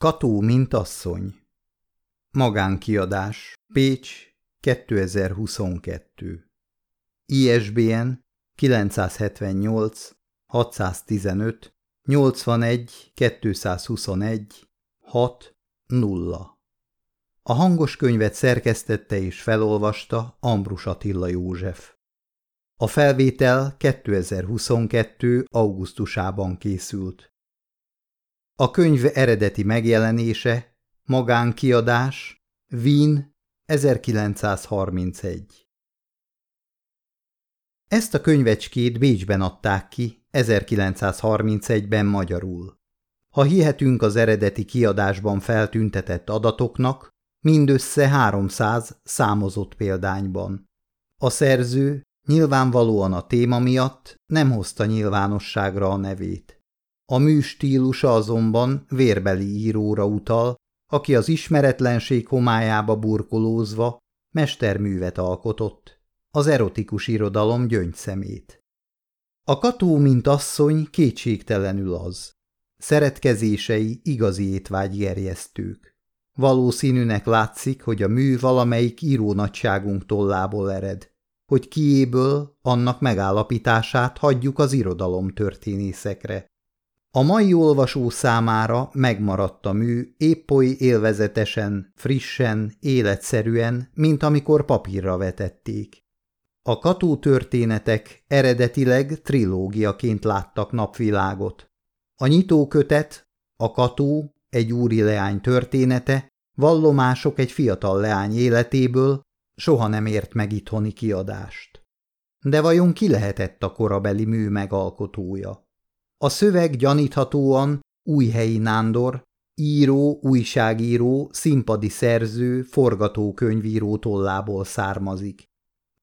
Kató, mint asszony Magánkiadás Pécs 2022 ISBN 978 615 81 221 6 0 A hangos könyvet szerkesztette és felolvasta Ambrus Attila József. A felvétel 2022. augusztusában készült. A könyv eredeti megjelenése, magánkiadás, Wien, 1931. Ezt a könyvecskét Bécsben adták ki 1931-ben magyarul. Ha hihetünk az eredeti kiadásban feltüntetett adatoknak, mindössze 300 számozott példányban. A szerző nyilvánvalóan a téma miatt nem hozta nyilvánosságra a nevét. A mű stílusa azonban vérbeli íróra utal, aki az ismeretlenség homályába burkolózva mesterművet alkotott, az erotikus irodalom gyöngyszemét. A Kató, mint asszony, kétségtelenül az. Szeretkezései igazi étvágygerjesztők. Valószínűnek látszik, hogy a mű valamelyik író nagyságunk tollából ered, hogy kiéből annak megállapítását hagyjuk az irodalom történészekre. A mai olvasó számára megmaradt a mű épp oly élvezetesen, frissen, életszerűen, mint amikor papírra vetették. A Kató történetek eredetileg trilógiaként láttak napvilágot. A nyitókötet, a Kató, egy úri leány története, vallomások egy fiatal leány életéből soha nem ért meg itthoni kiadást. De vajon ki lehetett a korabeli mű megalkotója? A szöveg gyaníthatóan Újhelyi Nándor, író, újságíró, színpadi szerző, forgatókönyvíró tollából származik.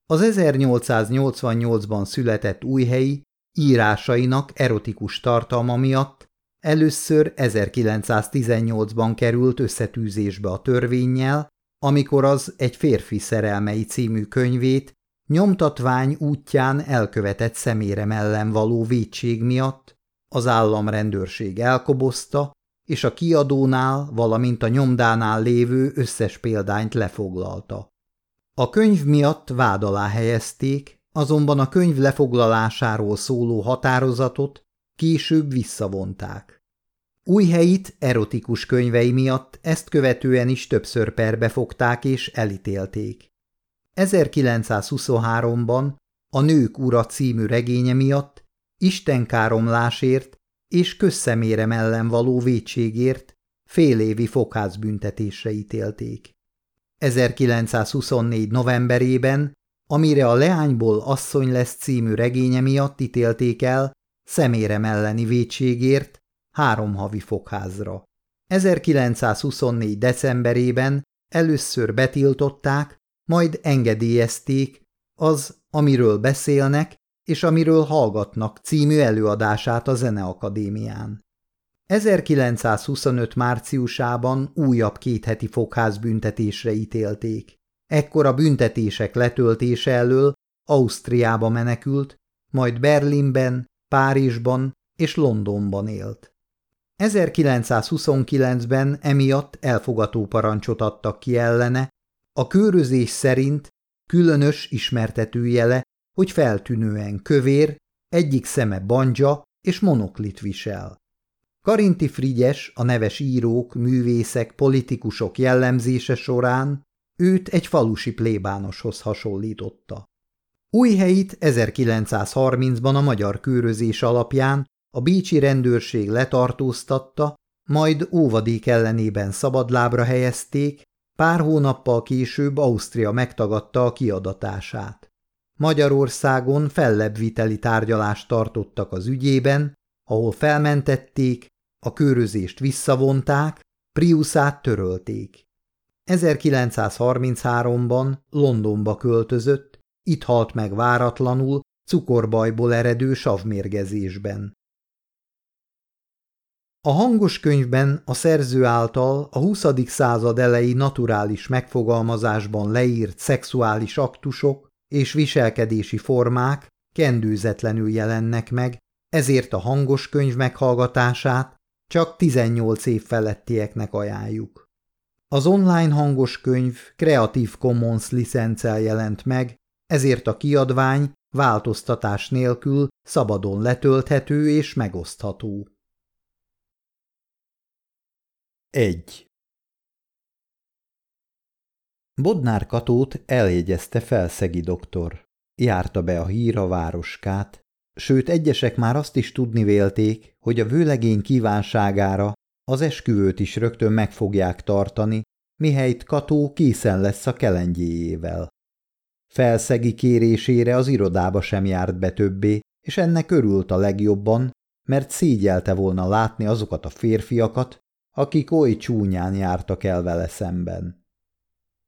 Az 1888-ban született Újhelyi írásainak erotikus tartalma miatt először 1918-ban került összetűzésbe a törvényjel, amikor az egy férfi szerelmei című könyvét nyomtatvány útján elkövetett szemérem ellen való védség miatt az államrendőrség elkobozta, és a kiadónál, valamint a nyomdánál lévő összes példányt lefoglalta. A könyv miatt vád alá helyezték, azonban a könyv lefoglalásáról szóló határozatot később visszavonták. Új helyit erotikus könyvei miatt ezt követően is többször perbe fogták és elítélték. 1923-ban a Nők ura című regénye miatt istenkáromlásért és közszemérem ellen való vétségért fél évi fogházbüntetésre ítélték. 1924. novemberében, amire a Leányból asszony lesz című regénye miatt ítélték el, szemérem elleni vétségért három havi fogházra. 1924. decemberében először betiltották, majd engedélyezték az, amiről beszélnek, és amiről hallgatnak című előadását a Zeneakadémián. 1925. márciusában újabb kétheti fogházbüntetésre ítélték. Ekkor a büntetések letöltése elől Ausztriába menekült, majd Berlinben, Párizsban és Londonban élt. 1929-ben emiatt elfogató parancsot adtak ki ellene, a kőrözés szerint különös ismertetőjele hogy feltűnően kövér, egyik szeme banja és monoklit visel. Karinti Frigyes, a neves írók, művészek, politikusok jellemzése során őt egy falusi plébánoshoz hasonlította. helyit 1930-ban a magyar kőrözés alapján a bécsi rendőrség letartóztatta, majd óvadék ellenében szabadlábra helyezték, pár hónappal később Ausztria megtagadta a kiadatását. Magyarországon fellebbviteli tárgyalást tartottak az ügyében, ahol felmentették, a körözést visszavonták, Priusát törölték. 1933-ban Londonba költözött, itt halt meg váratlanul, cukorbajból eredő savmérgezésben. A hangos könyvben a szerző által a 20. század elejé naturális megfogalmazásban leírt szexuális aktusok és viselkedési formák kendőzetlenül jelennek meg, ezért a hangos könyv meghallgatását csak 18 év felettieknek ajánljuk. Az online hangos könyv Creative Commons licenccel jelent meg, ezért a kiadvány változtatás nélkül szabadon letölthető és megosztható. 1. Bodnár Katót eljegyezte felszegi doktor. Járta be a hír a városkát, sőt egyesek már azt is tudni vélték, hogy a vőlegény kívánságára az esküvőt is rögtön meg fogják tartani, mihelyt Kató készen lesz a kelengyéjével. Felszegi kérésére az irodába sem járt be többé, és ennek örült a legjobban, mert szígyelte volna látni azokat a férfiakat, akik oly csúnyán jártak el vele szemben.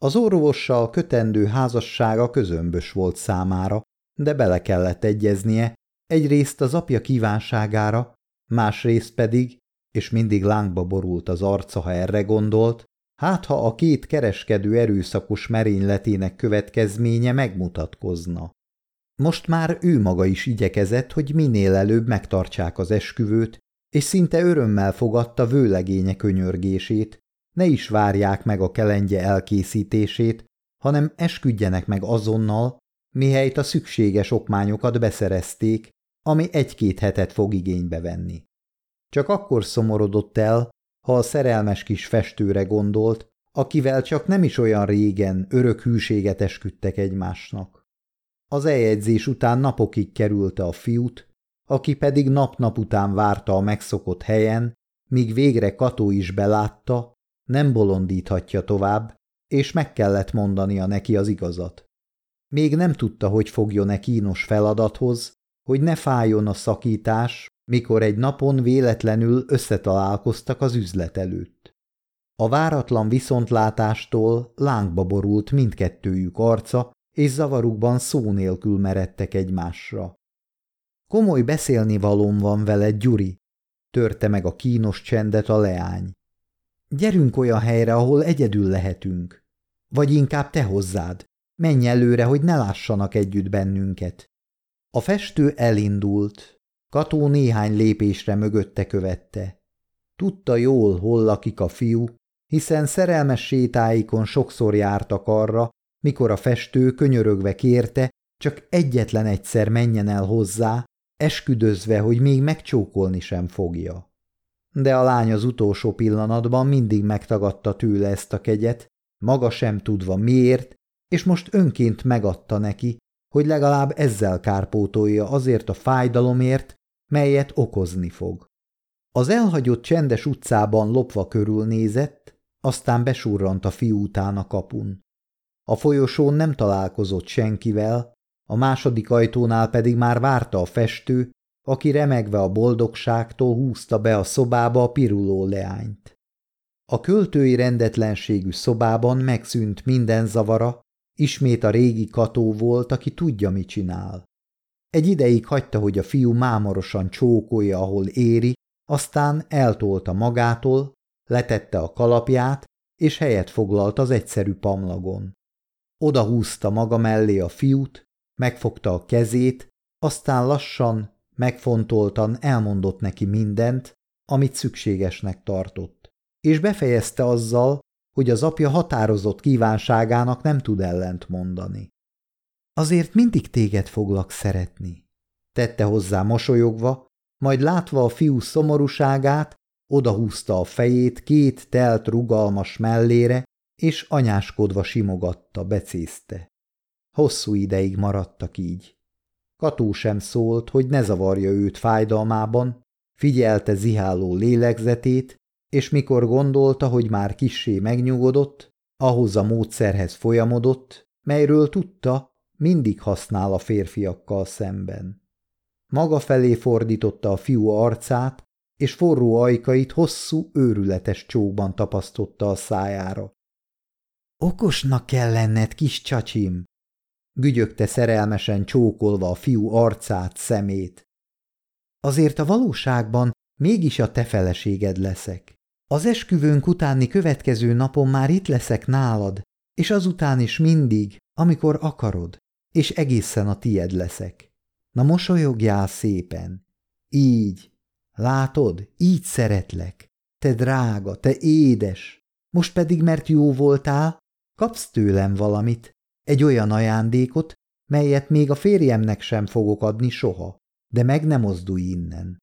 Az orvossal kötendő házassága közömbös volt számára, de bele kellett egyeznie, egyrészt az apja kívánságára, másrészt pedig, és mindig lángba borult az arca, ha erre gondolt, hát ha a két kereskedő erőszakos merényletének következménye megmutatkozna. Most már ő maga is igyekezett, hogy minél előbb megtartsák az esküvőt, és szinte örömmel fogadta vőlegénye könyörgését, ne is várják meg a kelengye elkészítését, hanem esküdjenek meg azonnal, mihelyt a szükséges okmányokat beszerezték, ami egy-két hetet fog igénybe venni. Csak akkor szomorodott el, ha a szerelmes kis festőre gondolt, akivel csak nem is olyan régen örök hűséget esküdtek egymásnak. Az eljegyzés után napokig kerülte a fiút, aki pedig nap-nap után várta a megszokott helyen, míg végre Kató is belátta, nem bolondíthatja tovább, és meg kellett mondania neki az igazat. Még nem tudta, hogy fogjon-e kínos feladathoz, hogy ne fájjon a szakítás, mikor egy napon véletlenül összetalálkoztak az üzlet előtt. A váratlan viszontlátástól lángba borult mindkettőjük arca, és zavarukban szó nélkül meredtek egymásra. Komoly beszélni valóm van veled, Gyuri, törte meg a kínos csendet a leány. Gyerünk olyan helyre, ahol egyedül lehetünk. Vagy inkább te hozzád. Menj előre, hogy ne lássanak együtt bennünket. A festő elindult. Kató néhány lépésre mögötte követte. Tudta jól, hol lakik a fiú, hiszen szerelmes sétáikon sokszor jártak arra, mikor a festő könyörögve kérte, csak egyetlen egyszer menjen el hozzá, esküdözve, hogy még megcsókolni sem fogja de a lány az utolsó pillanatban mindig megtagadta tőle ezt a kegyet, maga sem tudva miért, és most önként megadta neki, hogy legalább ezzel kárpótolja azért a fájdalomért, melyet okozni fog. Az elhagyott csendes utcában lopva körülnézett, aztán besurrant a fiú után a kapun. A folyosón nem találkozott senkivel, a második ajtónál pedig már várta a festő, aki remegve a boldogságtól húzta be a szobába a piruló leányt. A költői rendetlenségű szobában megszűnt minden zavara, ismét a régi kató volt, aki tudja, mit csinál. Egy ideig hagyta, hogy a fiú mámorosan csókolja, ahol éri, aztán eltolta magától, letette a kalapját, és helyet foglalt az egyszerű pamlagon. Oda húzta maga mellé a fiút, megfogta a kezét, aztán lassan, Megfontoltan elmondott neki mindent, amit szükségesnek tartott, és befejezte azzal, hogy az apja határozott kívánságának nem tud ellent mondani. Azért mindig téged foglak szeretni, tette hozzá mosolyogva, majd látva a fiú szomorúságát, odahúzta a fejét két telt rugalmas mellére, és anyáskodva simogatta, becézte. Hosszú ideig maradtak így. Kató sem szólt, hogy ne zavarja őt fájdalmában, figyelte ziháló lélegzetét, és mikor gondolta, hogy már kissé megnyugodott, ahhoz a módszerhez folyamodott, melyről tudta, mindig használ a férfiakkal szemben. Maga felé fordította a fiú arcát, és forró ajkait hosszú, őrületes csókban tapasztotta a szájára. Okosnak kell lenned, kis csacsim, gügyögte szerelmesen csókolva a fiú arcát, szemét. Azért a valóságban mégis a te feleséged leszek. Az esküvőnk utáni következő napon már itt leszek nálad, és azután is mindig, amikor akarod, és egészen a tied leszek. Na mosolyogjál szépen. Így. Látod, így szeretlek. Te drága, te édes. Most pedig, mert jó voltál, kapsz tőlem valamit, egy olyan ajándékot, melyet még a férjemnek sem fogok adni soha, de meg nem mozdulj innen.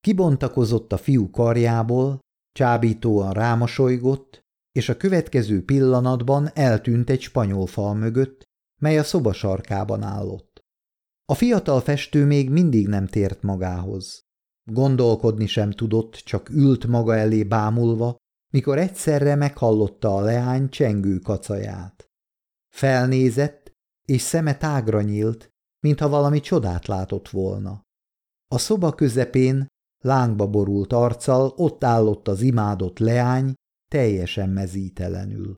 Kibontakozott a fiú karjából, csábítóan rámosolygott, és a következő pillanatban eltűnt egy spanyol fal mögött, mely a szoba sarkában állott. A fiatal festő még mindig nem tért magához. Gondolkodni sem tudott, csak ült maga elé bámulva, mikor egyszerre meghallotta a leány csengő kacaját. Felnézett, és szeme tágra nyílt, mintha valami csodát látott volna. A szoba közepén, lángba borult arccal ott állott az imádott leány, teljesen mezítelenül.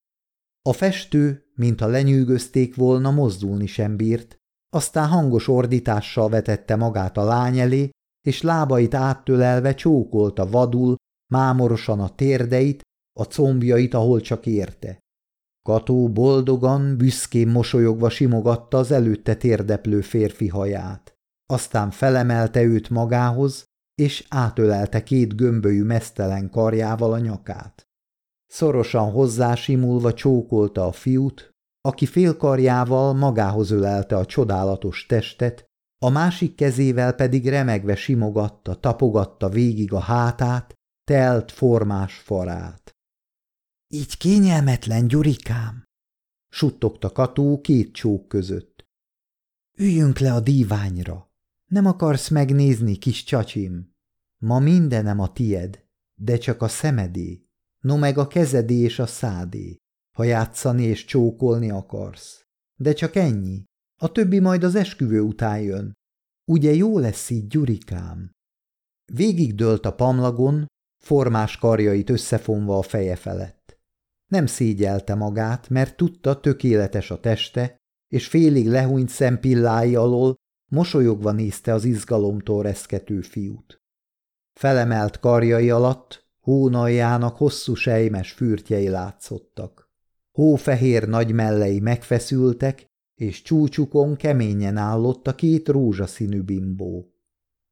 A festő, mintha lenyűgözték volna, mozdulni sem bírt, aztán hangos ordítással vetette magát a lány elé, és lábait áttölelve csókolta vadul, mámorosan a térdeit, a combjait, ahol csak érte. Kató boldogan, büszkén mosolyogva simogatta az előtte térdeplő férfi haját. Aztán felemelte őt magához, és átölelte két gömbölyű mesztelen karjával a nyakát. Szorosan hozzásimulva csókolta a fiút, aki félkarjával magához ölelte a csodálatos testet, a másik kezével pedig remegve simogatta, tapogatta végig a hátát, telt formás farát. – Így kényelmetlen, Gyurikám! – suttogta Kató két csók között. – Üljünk le a díványra! Nem akarsz megnézni, kis csacsim? Ma mindenem a tied, de csak a szemedé, no meg a kezedé és a szádé, ha játszani és csókolni akarsz. De csak ennyi, a többi majd az esküvő után jön. Ugye jó lesz így, Gyurikám? Végig dőlt a pamlagon, formás karjait összefonva a feje felett. Nem szégyelte magát, mert tudta, tökéletes a teste, és félig lehúnyt szempillái alól mosolyogva nézte az izgalomtól reszkető fiút. Felemelt karjai alatt hónaljának hosszú sejmes fürtjei látszottak. Hófehér nagy mellei megfeszültek, és csúcsukon keményen állott a két rózsaszínű bimbó.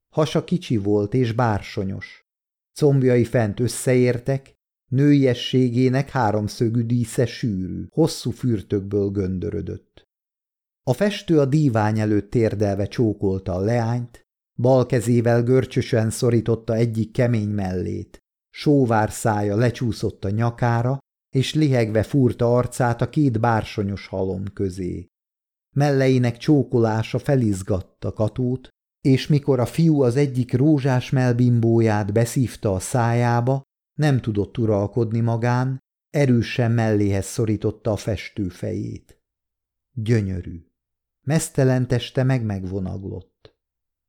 Hasa kicsi volt és bársonyos. Combjai fent összeértek, nőiességének háromszögű dísze sűrű, hosszú fürtökből göndörödött. A festő a dívány előtt térdelve csókolta a leányt, bal kezével görcsösen szorította egyik kemény mellét, sóvár szája lecsúszott a nyakára, és lihegve fúrta arcát a két bársonyos halom közé. Melleinek csókolása felizgatta Katót, és mikor a fiú az egyik rózsás melbimbóját beszívta a szájába, nem tudott uralkodni magán, erősen melléhez szorította a festő fejét. Gyönyörű. Mesztelen teste meg megvonaglott.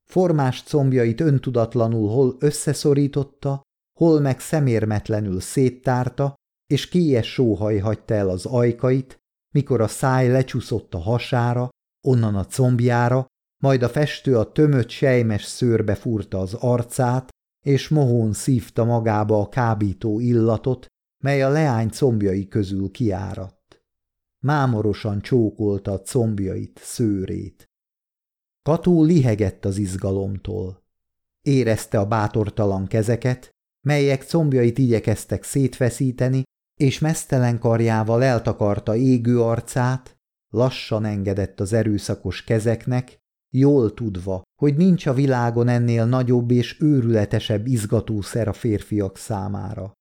Formás combjait öntudatlanul hol összeszorította, hol meg szemérmetlenül széttárta, és kélyes sóhaj hagyta el az ajkait, mikor a száj lecsúszott a hasára, onnan a combjára, majd a festő a tömött sejmes szőrbe furta az arcát, és mohón szívta magába a kábító illatot, mely a leány combjai közül kiáradt. Mámorosan csókolta a combjait, szőrét. Kató lihegett az izgalomtól. Érezte a bátortalan kezeket, melyek combjait igyekeztek szétfeszíteni, és mesztelen karjával eltakarta égő arcát, lassan engedett az erőszakos kezeknek, jól tudva, hogy nincs a világon ennél nagyobb és őrületesebb izgatószer a férfiak számára.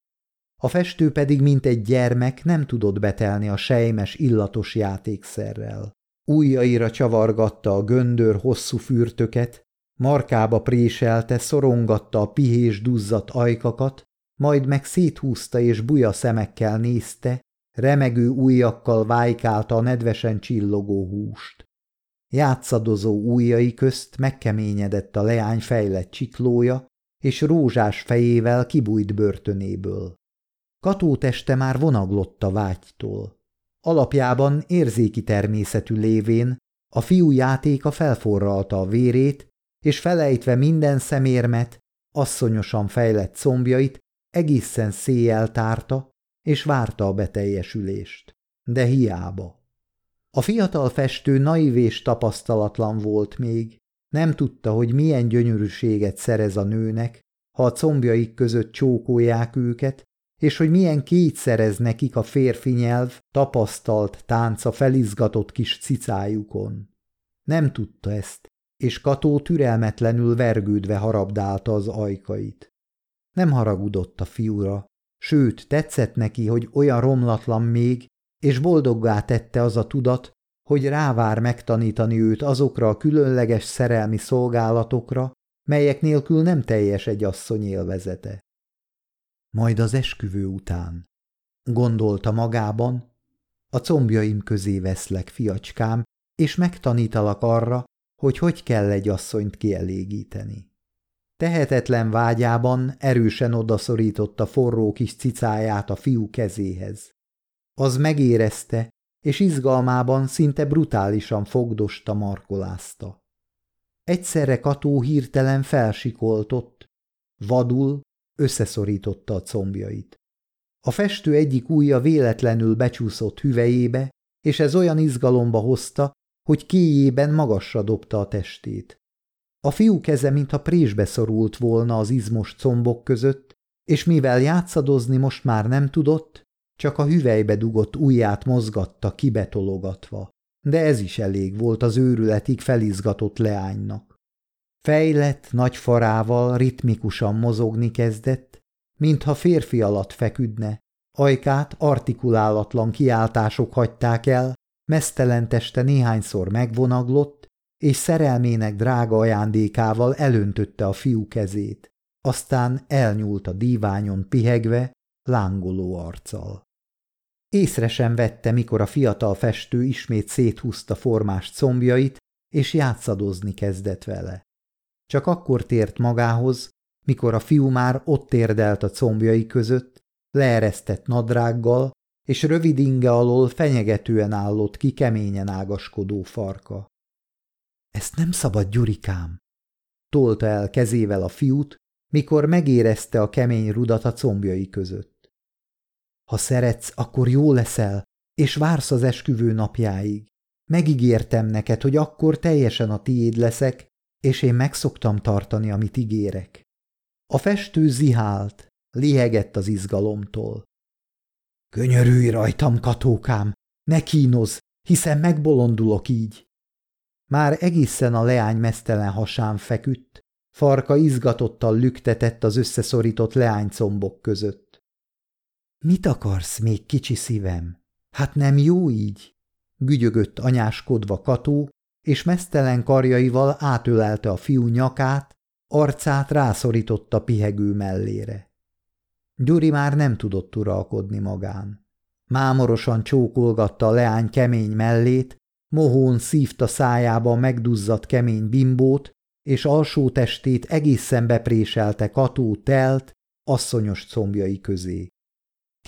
A festő pedig, mint egy gyermek, nem tudott betelni a sejmes, illatos játékszerrel. Újjaira csavargatta a göndör hosszú fürtöket, markába préselte, szorongatta a pihés duzzadt ajkakat, majd meg széthúzta és buja szemekkel nézte, remegő ujjakkal vájkálta a nedvesen csillogó húst. Játszadozó ujjai közt megkeményedett a leány fejlett csiklója, és rózsás fejével kibújt börtönéből. Kató teste már vonaglott a vágytól. Alapjában érzéki természetű lévén a fiú játéka felforralta a vérét, és felejtve minden szemérmet, asszonyosan fejlett combjait egészen széjjel tárta, és várta a beteljesülést. De hiába. A fiatal festő naiv és tapasztalatlan volt még, nem tudta, hogy milyen gyönyörűséget szerez a nőnek, ha a combjaik között csókolják őket, és hogy milyen kétszerez nekik a férfi nyelv tapasztalt tánca felizgatott kis cicájukon. Nem tudta ezt, és Kató türelmetlenül vergődve harabdálta az ajkait. Nem haragudott a fiúra, sőt, tetszett neki, hogy olyan romlatlan még, és boldoggá tette az a tudat, hogy rávár megtanítani őt azokra a különleges szerelmi szolgálatokra, melyek nélkül nem teljes egy asszony élvezete. Majd az esküvő után. Gondolta magában, a combjaim közé veszlek, fiacskám, és megtanítalak arra, hogy hogy kell egy asszonyt kielégíteni. Tehetetlen vágyában erősen odaszorította forró kis cicáját a fiú kezéhez. Az megérezte, és izgalmában szinte brutálisan fogdosta markolázta. Egyszerre Kató hirtelen felsikoltott, vadul összeszorította a combjait. A festő egyik ujja véletlenül becsúszott hüvejébe, és ez olyan izgalomba hozta, hogy kéjében magasra dobta a testét. A fiú keze mintha présbe szorult volna az izmos combok között, és mivel játszadozni most már nem tudott, csak a hüvelybe dugott ujját mozgatta kibetologatva. De ez is elég volt az őrületig felizgatott leánynak. Fejlett, nagy farával ritmikusan mozogni kezdett, mintha férfi alatt feküdne, ajkát artikulálatlan kiáltások hagyták el, mesztelen teste néhányszor megvonaglott, és szerelmének drága ajándékával elöntötte a fiú kezét, aztán elnyúlt a díványon pihegve, lángoló arccal. Észre sem vette, mikor a fiatal festő ismét széthúzta formás combjait, és játszadozni kezdett vele. Csak akkor tért magához, mikor a fiú már ott érdelt a combjai között, leeresztett nadrággal, és rövid inge alól fenyegetően állott ki keményen ágaskodó farka. Ezt nem szabad, Gyurikám! Tolta el kezével a fiút, mikor megérezte a kemény rudat a combjai között. Ha szeretsz, akkor jó leszel, és vársz az esküvő napjáig. Megígértem neked, hogy akkor teljesen a tiéd leszek, és én megszoktam tartani, amit ígérek. A festő zihált, lihegett az izgalomtól. Könyörülj rajtam, katókám, ne kínoz, hiszen megbolondulok így. Már egészen a leány mesztelen hasán feküdt, farka izgatottal lüktetett az összeszorított leánycombok között. Mit akarsz még, kicsi szívem? Hát nem jó így? Gügyögött anyáskodva Kató, és mesztelen karjaival átölelte a fiú nyakát, arcát rászorította pihegő mellére. Gyuri már nem tudott uralkodni magán. Mámorosan csókolgatta a leány kemény mellét, mohón szívta szájába a megduzzadt kemény bimbót, és alsó testét egészen bepréselte Kató telt, asszonyos combjai közé.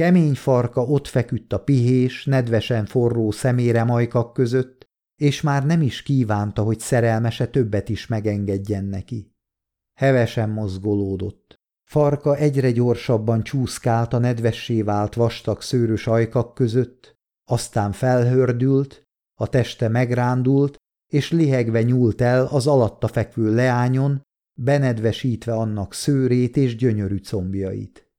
Kemény farka ott feküdt a pihés, nedvesen forró szemére majkak között, és már nem is kívánta, hogy szerelmese többet is megengedjen neki. Hevesen mozgolódott. Farka egyre gyorsabban csúszkált a nedvessé vált vastag szőrös ajkak között, aztán felhördült, a teste megrándult, és lihegve nyúlt el az alatta fekvő leányon, benedvesítve annak szőrét és gyönyörű combjait.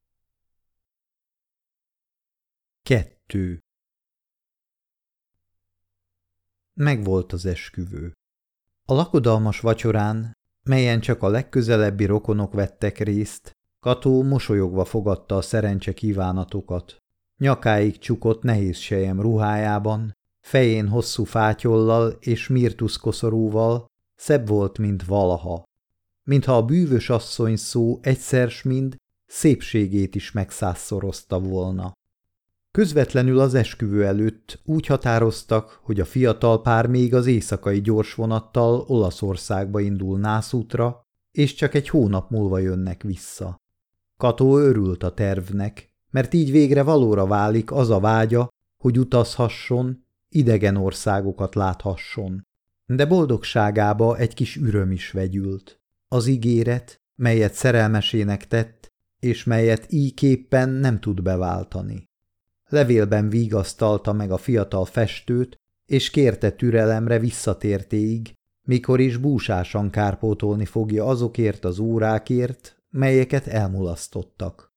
Kettő Megvolt az esküvő. A lakodalmas vacsorán, melyen csak a legközelebbi rokonok vettek részt, Kató mosolyogva fogadta a szerencse kívánatokat. Nyakáig csukott nehéz sejem ruhájában, fején hosszú fátyollal és mirtuszkoszorúval, szebb volt, mint valaha. Mintha a bűvös asszony szó egyszer mind szépségét is megszázszorozta volna. Közvetlenül az esküvő előtt úgy határoztak, hogy a fiatal pár még az éjszakai gyorsvonattal Olaszországba indul nászútra, és csak egy hónap múlva jönnek vissza. Kató örült a tervnek, mert így végre valóra válik az a vágya, hogy utazhasson, idegen országokat láthasson. De boldogságába egy kis üröm is vegyült. Az ígéret, melyet szerelmesének tett, és melyet íképpen nem tud beváltani. Levélben vigasztalta meg a fiatal festőt, és kérte türelemre visszatértéig, mikor is búsásan kárpótolni fogja azokért az órákért, melyeket elmulasztottak.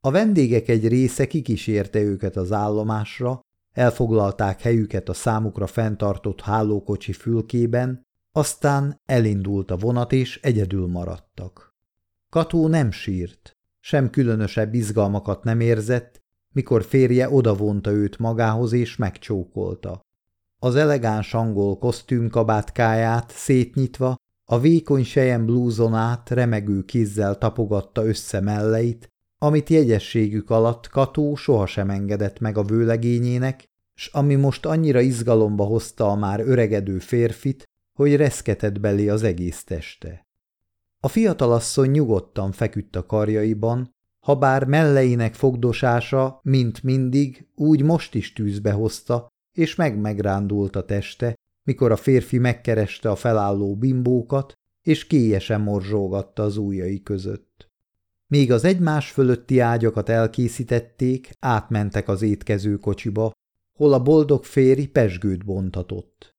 A vendégek egy része kikísérte őket az állomásra, elfoglalták helyüket a számukra fenntartott hálókocsi fülkében, aztán elindult a vonat, és egyedül maradtak. Kató nem sírt, sem különösebb izgalmakat nem érzett, mikor férje odavonta őt magához és megcsókolta. Az elegáns angol kosztümkabátkáját szétnyitva, a vékony sejem blúzonát remegő kézzel tapogatta össze melleit, amit jegyességük alatt Kató sohasem engedett meg a vőlegényének, s ami most annyira izgalomba hozta a már öregedő férfit, hogy reszketett belé az egész teste. A fiatalasszony nyugodtan feküdt a karjaiban, ha bár melleinek fogdosása, mint mindig, úgy most is tűzbe hozta, és megmegrándult a teste, mikor a férfi megkereste a felálló bimbókat, és kélyesen morzsolgatta az ujjai között. Míg az egymás fölötti ágyakat elkészítették, átmentek az étkező kocsiba, hol a boldog férj pesgőt bontatott.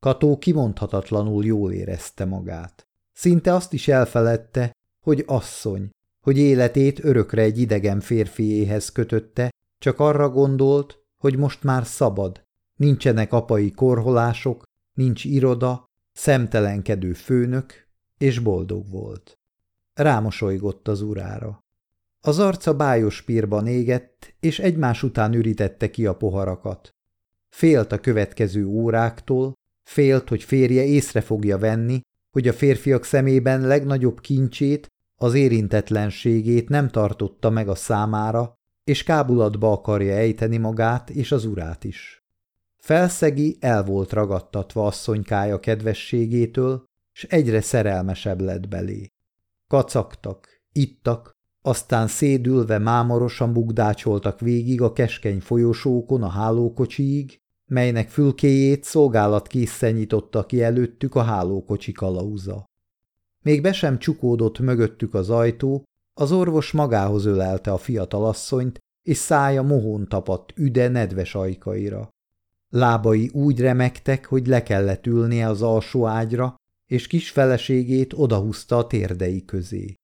Kató kimondhatatlanul jól érezte magát. Szinte azt is elfeledte, hogy asszony, hogy életét örökre egy idegen férfiéhez kötötte, csak arra gondolt, hogy most már szabad, nincsenek apai korholások, nincs iroda, szemtelenkedő főnök, és boldog volt. Rámosolygott az urára. Az arca bájos pírban égett, és egymás után ürítette ki a poharakat. Félt a következő óráktól, félt, hogy férje észre fogja venni, hogy a férfiak szemében legnagyobb kincsét, az érintetlenségét nem tartotta meg a számára, és kábulatba akarja ejteni magát és az urát is. Felszegi el volt ragadtatva asszonykája kedvességétől, s egyre szerelmesebb lett belé. Kacagtak, ittak, aztán szédülve mámorosan bugdácsoltak végig a keskeny folyosókon a hálókocsiig, melynek fülkéjét szolgálatkészen nyitotta ki előttük a hálókocsi kalauza. Még be sem csukódott mögöttük az ajtó, az orvos magához ölelte a fiatalasszonyt, és szája mohón tapadt üde nedves ajkaira. Lábai úgy remektek, hogy le kellett ülnie az alsó ágyra, és kis feleségét odahúzta a térdei közé.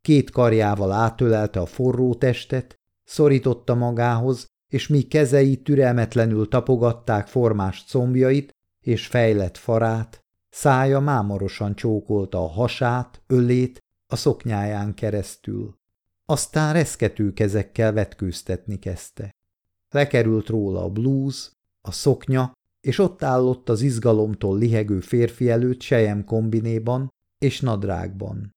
Két karjával átölelte a forró testet, szorította magához, és mi kezei türelmetlenül tapogatták formás combjait és fejlett farát, szája mámorosan csókolta a hasát, ölét a szoknyáján keresztül. Aztán reszkető kezekkel vetkőztetni kezdte. Lekerült róla a blúz, a szoknya, és ott állott az izgalomtól lihegő férfi előtt sejem kombinéban és nadrágban.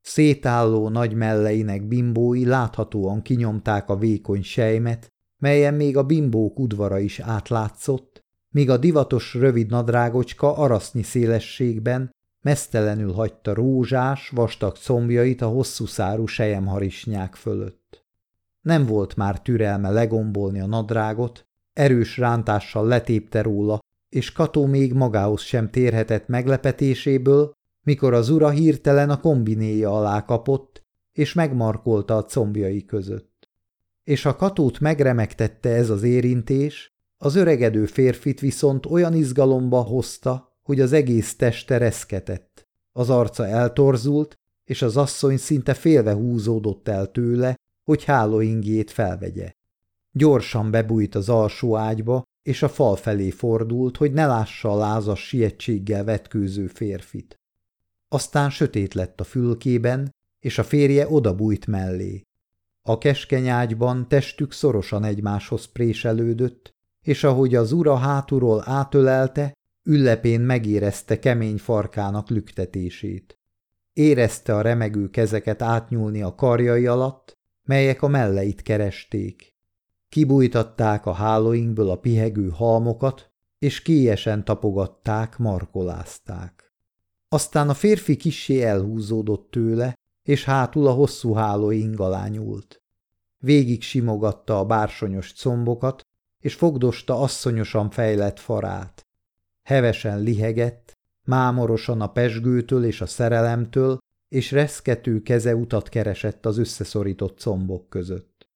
Szétálló nagy melleinek bimbói láthatóan kinyomták a vékony sejmet, melyen még a bimbók udvara is átlátszott, míg a divatos rövid nadrágocska arasznyi szélességben mesztelenül hagyta rózsás, vastag combjait a hosszú szárú sejemharisnyák fölött. Nem volt már türelme legombolni a nadrágot, erős rántással letépte róla, és Kató még magához sem térhetett meglepetéséből, mikor az ura hirtelen a kombinéja alá kapott, és megmarkolta a combjai között és ha Katót megremegtette ez az érintés, az öregedő férfit viszont olyan izgalomba hozta, hogy az egész teste reszketett. Az arca eltorzult, és az asszony szinte félve húzódott el tőle, hogy hálóingjét felvegye. Gyorsan bebújt az alsó ágyba, és a fal felé fordult, hogy ne lássa a lázas sietséggel vetkőző férfit. Aztán sötét lett a fülkében, és a férje odabújt mellé. A keskeny ágyban testük szorosan egymáshoz préselődött, és ahogy az ura hátulról átölelte, üllepén megérezte kemény farkának lüktetését. Érezte a remegő kezeket átnyúlni a karjai alatt, melyek a melleit keresték. Kibújtatták a hálóinkből a pihegő halmokat, és kélyesen tapogatták, markolázták. Aztán a férfi kissé elhúzódott tőle, és hátul a hosszú hálóing alá nyúlt. Végig simogatta a bársonyos combokat, és fogdosta asszonyosan fejlett farát. Hevesen lihegett, mámorosan a pesgőtől és a szerelemtől, és reszkető keze utat keresett az összeszorított combok között.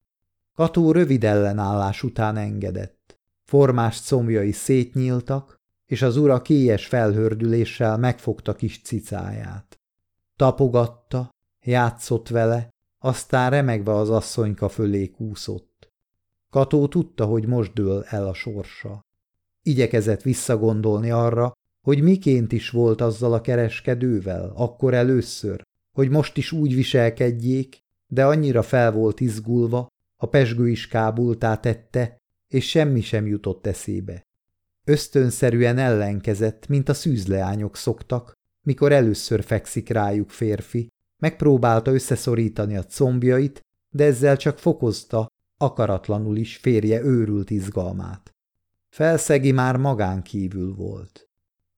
Kató rövid ellenállás után engedett. Formás combjai szétnyíltak, és az ura kélyes felhördüléssel megfogta kis cicáját. Tapogatta, játszott vele, aztán remegve az asszonyka fölé kúszott. Kató tudta, hogy most dől el a sorsa. Igyekezett visszagondolni arra, hogy miként is volt azzal a kereskedővel, akkor először, hogy most is úgy viselkedjék, de annyira fel volt izgulva, a pesgő is kábultá tette, és semmi sem jutott eszébe. Ösztönszerűen ellenkezett, mint a szűzleányok szoktak, mikor először fekszik rájuk férfi, megpróbálta összeszorítani a combjait, de ezzel csak fokozta, akaratlanul is férje őrült izgalmát. Felszegi már magán kívül volt.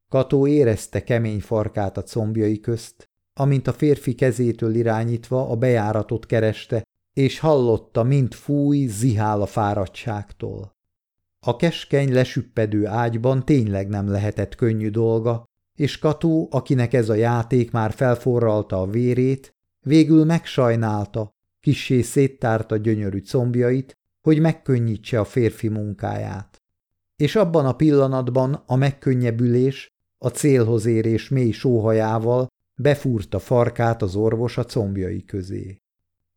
Kató érezte kemény farkát a combjai közt, amint a férfi kezétől irányítva a bejáratot kereste, és hallotta, mint fúj, zihál a fáradtságtól. A keskeny, lesüppedő ágyban tényleg nem lehetett könnyű dolga, és Kató, akinek ez a játék már felforralta a vérét, végül megsajnálta, kissé széttárta gyönyörű combjait, hogy megkönnyítse a férfi munkáját. És abban a pillanatban a megkönnyebbülés a célhoz érés mély sóhajával befúrta farkát az orvos a combjai közé.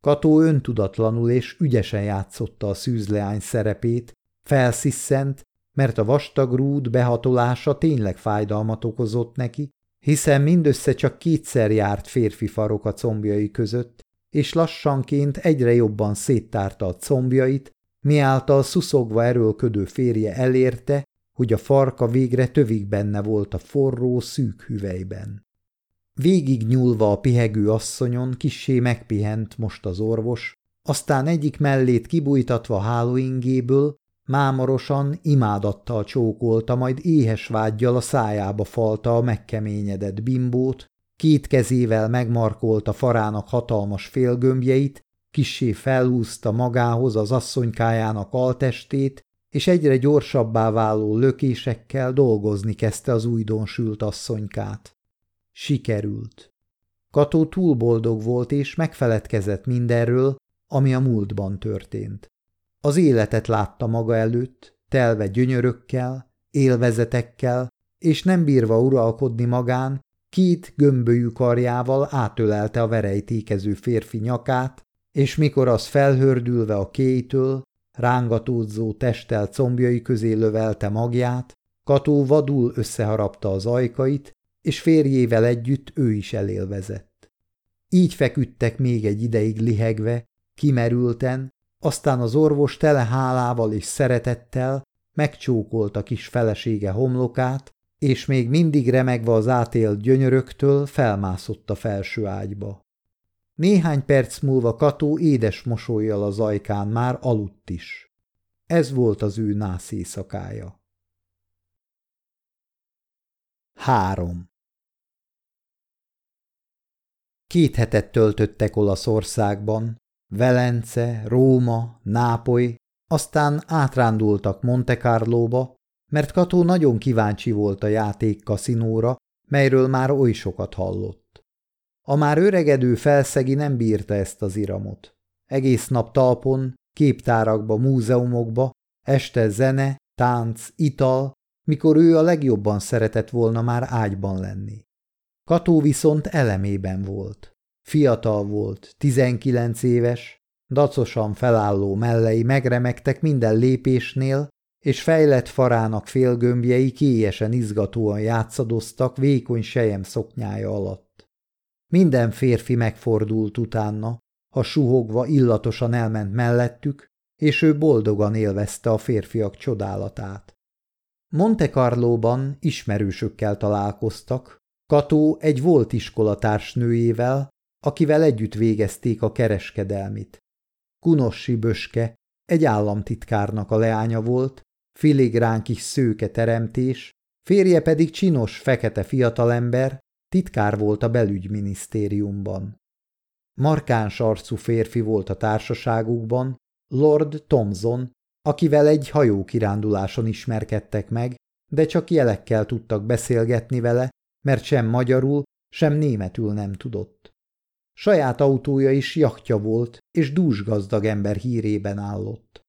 Kató öntudatlanul és ügyesen játszotta a szűzleány szerepét, felsziszent, mert a vastag rúd behatolása tényleg fájdalmat okozott neki, hiszen mindössze csak kétszer járt férfi farok a combjai között, és lassanként egyre jobban széttárta a combjait, miáltal szuszogva erőlködő férje elérte, hogy a farka végre tövig benne volt a forró, szűk hüvelyben. Végig nyúlva a pihegő asszonyon kissé megpihent most az orvos, aztán egyik mellét kibújtatva hálóingéből, mámorosan, imádattal csókolta, majd éhes vágyjal a szájába falta a megkeményedett bimbót, két kezével megmarkolta farának hatalmas félgömbjeit, kissé felhúzta magához az asszonykájának altestét, és egyre gyorsabbá váló lökésekkel dolgozni kezdte az újdonsült asszonykát. Sikerült. Kató túl boldog volt és megfeledkezett mindenről, ami a múltban történt. Az életet látta maga előtt, telve gyönyörökkel, élvezetekkel, és nem bírva uralkodni magán, két gömbölyű karjával átölelte a verejtékező férfi nyakát, és mikor az felhördülve a kéjtől, rángatódzó testtel combjai közé lövelte magját, Kató vadul összeharapta az ajkait, és férjével együtt ő is elélvezett. Így feküdtek még egy ideig lihegve, kimerülten, aztán az orvos tele hálával és szeretettel megcsókolta kis felesége homlokát, és még mindig remegve az átélt gyönyöröktől felmászott a felső ágyba. Néhány perc múlva Kató édes mosolyjal az ajkán már aludt is. Ez volt az ő nász éjszakája. 3. Két hetet töltöttek Olaszországban, Velence, Róma, Nápoly, aztán átrándultak Monte Carlóba, mert Kató nagyon kíváncsi volt a játék kaszinóra, melyről már oly sokat hallott. A már öregedő felszegi nem bírta ezt az iramot. Egész nap talpon, képtárakba, múzeumokba, este zene, tánc, ital, mikor ő a legjobban szeretett volna már ágyban lenni. Kató viszont elemében volt. Fiatal volt, tizenkilenc éves, dacosan felálló mellei megremegtek minden lépésnél, és fejlett farának félgömbjei kélyesen izgatóan játszadoztak vékony sejem szoknyája alatt. Minden férfi megfordult utána, ha suhogva illatosan elment mellettük, és ő boldogan élvezte a férfiak csodálatát. Monte Carlóban ismerősökkel találkoztak, Kató egy volt iskolatársnőjével, akivel együtt végezték a kereskedelmit. Kunossi Böske egy államtitkárnak a leánya volt, filigrán kis szőke teremtés, férje pedig csinos, fekete fiatalember, titkár volt a belügyminisztériumban. Markáns arcú férfi volt a társaságukban, Lord Thomson, akivel egy hajókiránduláson ismerkedtek meg, de csak jelekkel tudtak beszélgetni vele, mert sem magyarul, sem németül nem tudott. Saját autója is jachtja volt, és dúsgazdag ember hírében állott.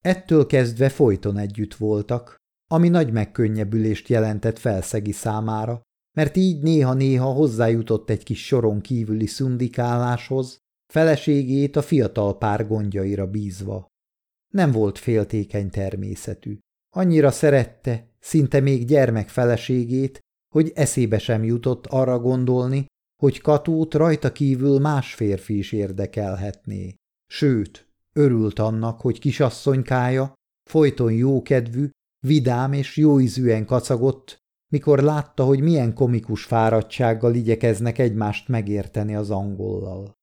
Ettől kezdve folyton együtt voltak, ami nagy megkönnyebbülést jelentett felszegi számára, mert így néha-néha hozzájutott egy kis soron kívüli szundikáláshoz, feleségét a fiatal pár gondjaira bízva. Nem volt féltékeny természetű. Annyira szerette, szinte még gyermek feleségét, hogy eszébe sem jutott arra gondolni, hogy Katót rajta kívül más férfi is érdekelhetné. Sőt, örült annak, hogy kisasszonykája folyton jókedvű, vidám és jóízűen kacagott, mikor látta, hogy milyen komikus fáradtsággal igyekeznek egymást megérteni az angollal.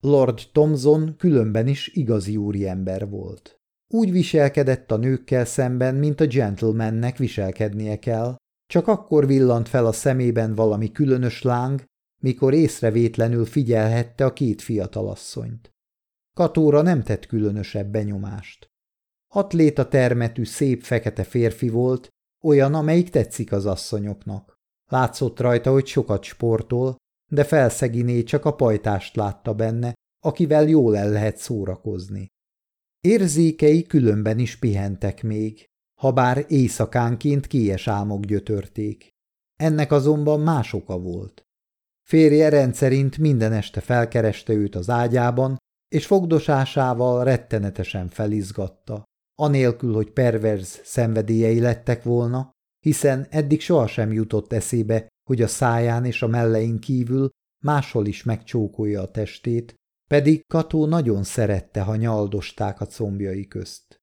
Lord Thomson különben is igazi úriember volt. Úgy viselkedett a nőkkel szemben, mint a gentlemannek viselkednie kell, csak akkor villant fel a szemében valami különös láng, mikor észrevétlenül figyelhette a két fiatalasszonyt. Katóra nem tett különösebb benyomást. Atléta termetű, szép fekete férfi volt, olyan, amelyik tetszik az asszonyoknak. Látszott rajta, hogy sokat sportol, de felszeginé csak a pajtást látta benne, akivel jól el lehet szórakozni. Érzékei különben is pihentek még, ha bár éjszakánként kies álmok gyötörték. Ennek azonban más oka volt. Férje rendszerint minden este felkereste őt az ágyában, és fogdosásával rettenetesen felizgatta, anélkül, hogy perverz szenvedélyei lettek volna, hiszen eddig sohasem jutott eszébe, hogy a száján és a mellein kívül máshol is megcsókolja a testét, pedig Kató nagyon szerette, ha nyaldosták a combjai közt.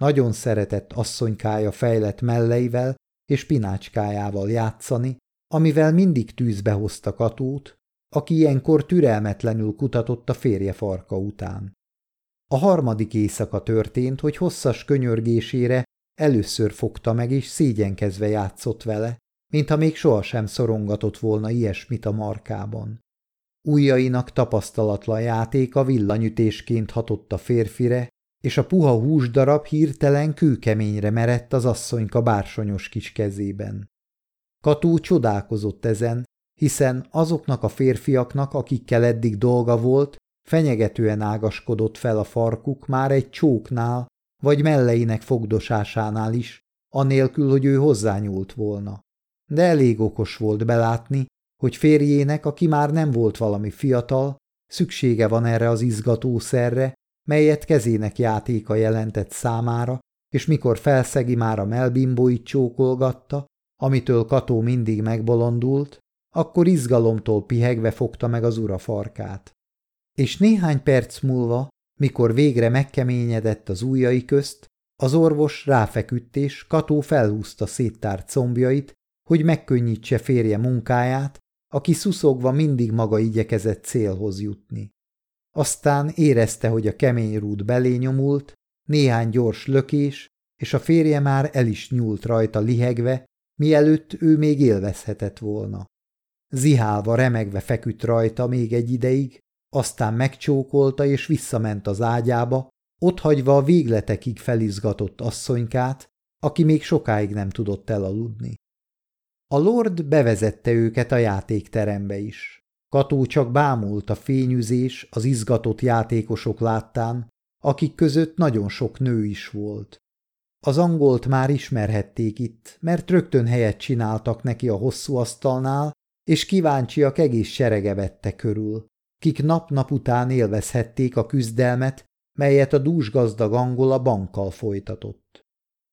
Nagyon szeretett asszonykája fejlett melleivel és pinácskájával játszani, amivel mindig tűzbe hozta Katót, aki ilyenkor türelmetlenül kutatott a férje farka után. A harmadik éjszaka történt, hogy hosszas könyörgésére először fogta meg és szégyenkezve játszott vele, mintha még sohasem szorongatott volna ilyesmit a markában. Újjainak tapasztalatlan játéka villanyütésként hatott a férfire, és a puha húsdarab hirtelen kőkeményre merett az asszonyka bársonyos kis kezében. Katú csodálkozott ezen, hiszen azoknak a férfiaknak, akikkel eddig dolga volt, fenyegetően ágaskodott fel a farkuk már egy csóknál, vagy melleinek fogdosásánál is, anélkül, hogy ő hozzányúlt volna. De elég okos volt belátni, hogy férjének, aki már nem volt valami fiatal, szüksége van erre az izgatószerre, melyet kezének játéka jelentett számára, és mikor felszegi már a melbimbóit csókolgatta, amitől Kató mindig megbolondult, akkor izgalomtól pihegve fogta meg az ura farkát. És néhány perc múlva, mikor végre megkeményedett az ujjai közt, az orvos ráfeküdt és Kató felhúzta széttárt combjait, hogy megkönnyítse férje munkáját, aki szuszogva mindig maga igyekezett célhoz jutni. Aztán érezte, hogy a kemény rúd belé nyomult, néhány gyors lökés, és a férje már el is nyúlt rajta lihegve, mielőtt ő még élvezhetett volna. Zihálva, remegve feküdt rajta még egy ideig, aztán megcsókolta és visszament az ágyába, otthagyva a végletekig felizgatott asszonykát, aki még sokáig nem tudott elaludni. A lord bevezette őket a játékterembe is. Kató csak bámult a fényüzés, az izgatott játékosok láttán, akik között nagyon sok nő is volt. Az angolt már ismerhették itt, mert rögtön helyet csináltak neki a hosszú asztalnál, és kíváncsiak egész serege vette körül, kik nap-nap után élvezhették a küzdelmet, melyet a dúsgazdag angol a bankkal folytatott.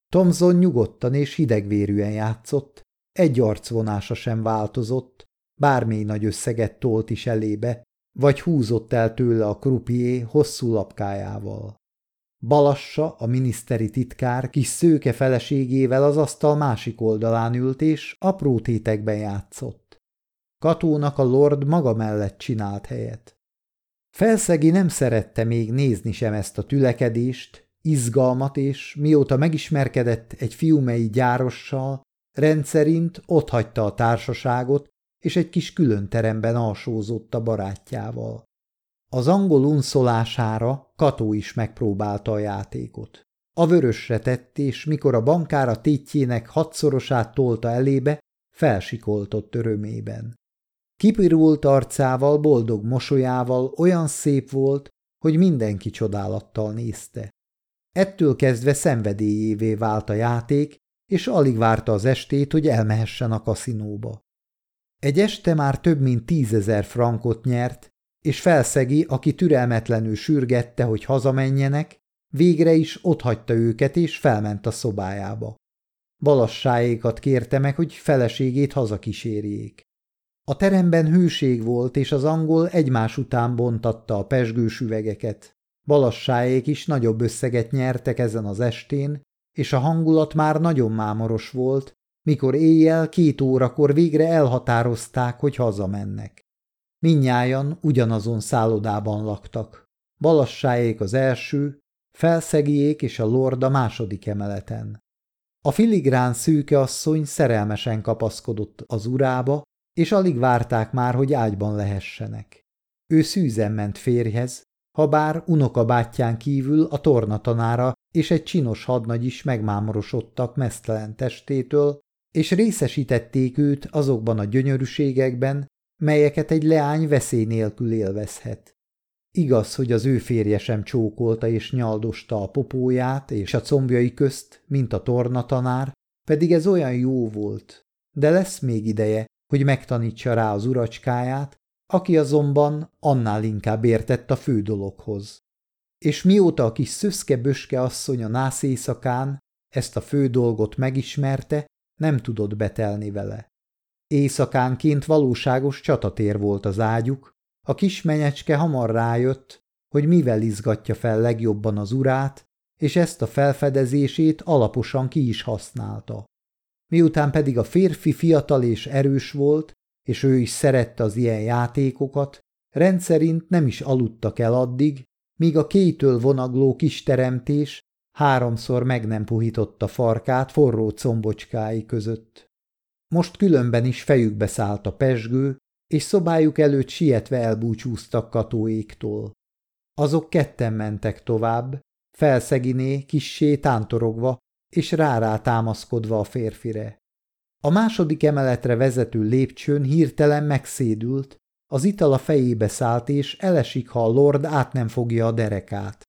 Thomson nyugodtan és hidegvérűen játszott, egy arcvonása sem változott, bármely nagy összeget tolt is elébe, vagy húzott el tőle a krupié hosszú lapkájával. Balassa, a miniszteri titkár kis szőke feleségével az asztal másik oldalán ült és apró tétekben játszott. Katónak a lord maga mellett csinált helyet. Felszegi nem szerette még nézni sem ezt a tülekedést, izgalmat, és mióta megismerkedett egy fiumei gyárossal, rendszerint otthagyta a társaságot, és egy kis külön teremben alsózott a barátjával. Az angol unszolására Kató is megpróbálta a játékot. A vörösre tett, és mikor a bankára tétjének hatszorosát tolta elébe, felsikoltott örömében. Kipirult arcával, boldog mosolyával olyan szép volt, hogy mindenki csodálattal nézte. Ettől kezdve szenvedélyévé vált a játék, és alig várta az estét, hogy elmehessen a kaszinóba. Egy este már több mint tízezer frankot nyert, és felszegi, aki türelmetlenül sürgette, hogy hazamenjenek, végre is otthagyta őket, és felment a szobájába. Balassáékat kérte meg, hogy feleségét hazakísérjék. A teremben hőség volt, és az angol egymás után bontatta a pesgős üvegeket. Balassáék is nagyobb összeget nyertek ezen az estén, és a hangulat már nagyon mámoros volt, mikor éjjel két órakor végre elhatározták, hogy hazamennek. Minnyájan ugyanazon szállodában laktak. Balassáék az első, Felszegiék és a lord a második emeleten. A filigrán szűke asszony szerelmesen kapaszkodott az urába, és alig várták már, hogy ágyban lehessenek. Ő szűzen ment férjhez, ha bár unokabátyján kívül a tornatanára és egy csinos hadnagy is megmámorosodtak mesztelen testétől, és részesítették őt azokban a gyönyörűségekben, melyeket egy leány veszély nélkül élvezhet. Igaz, hogy az ő férje sem csókolta és nyaldosta a popóját és a combjai közt, mint a tornatanár, pedig ez olyan jó volt. De lesz még ideje, hogy megtanítsa rá az uracskáját, aki azonban annál inkább értett a fő dologhoz. És mióta a kis szöszke-böske asszony a nász éjszakán ezt a fő dolgot megismerte, nem tudott betelni vele. Éjszakánként valóságos csatatér volt az ágyuk, a kis menyecske hamar rájött, hogy mivel izgatja fel legjobban az urát, és ezt a felfedezését alaposan ki is használta. Miután pedig a férfi fiatal és erős volt, és ő is szerette az ilyen játékokat, rendszerint nem is aludtak el addig, míg a kétől vonagló kis teremtés háromszor meg nem puhította farkát forró combocskái között. Most különben is fejükbe szállt a pesgő, és szobájuk előtt sietve elbúcsúztak katóéktól. Azok ketten mentek tovább, felszeginé, kissé tántorogva, és rá-rá támaszkodva a férfire. A második emeletre vezető lépcsőn hirtelen megszédült, az ital a fejébe szállt, és elesik, ha a lord át nem fogja a derekát.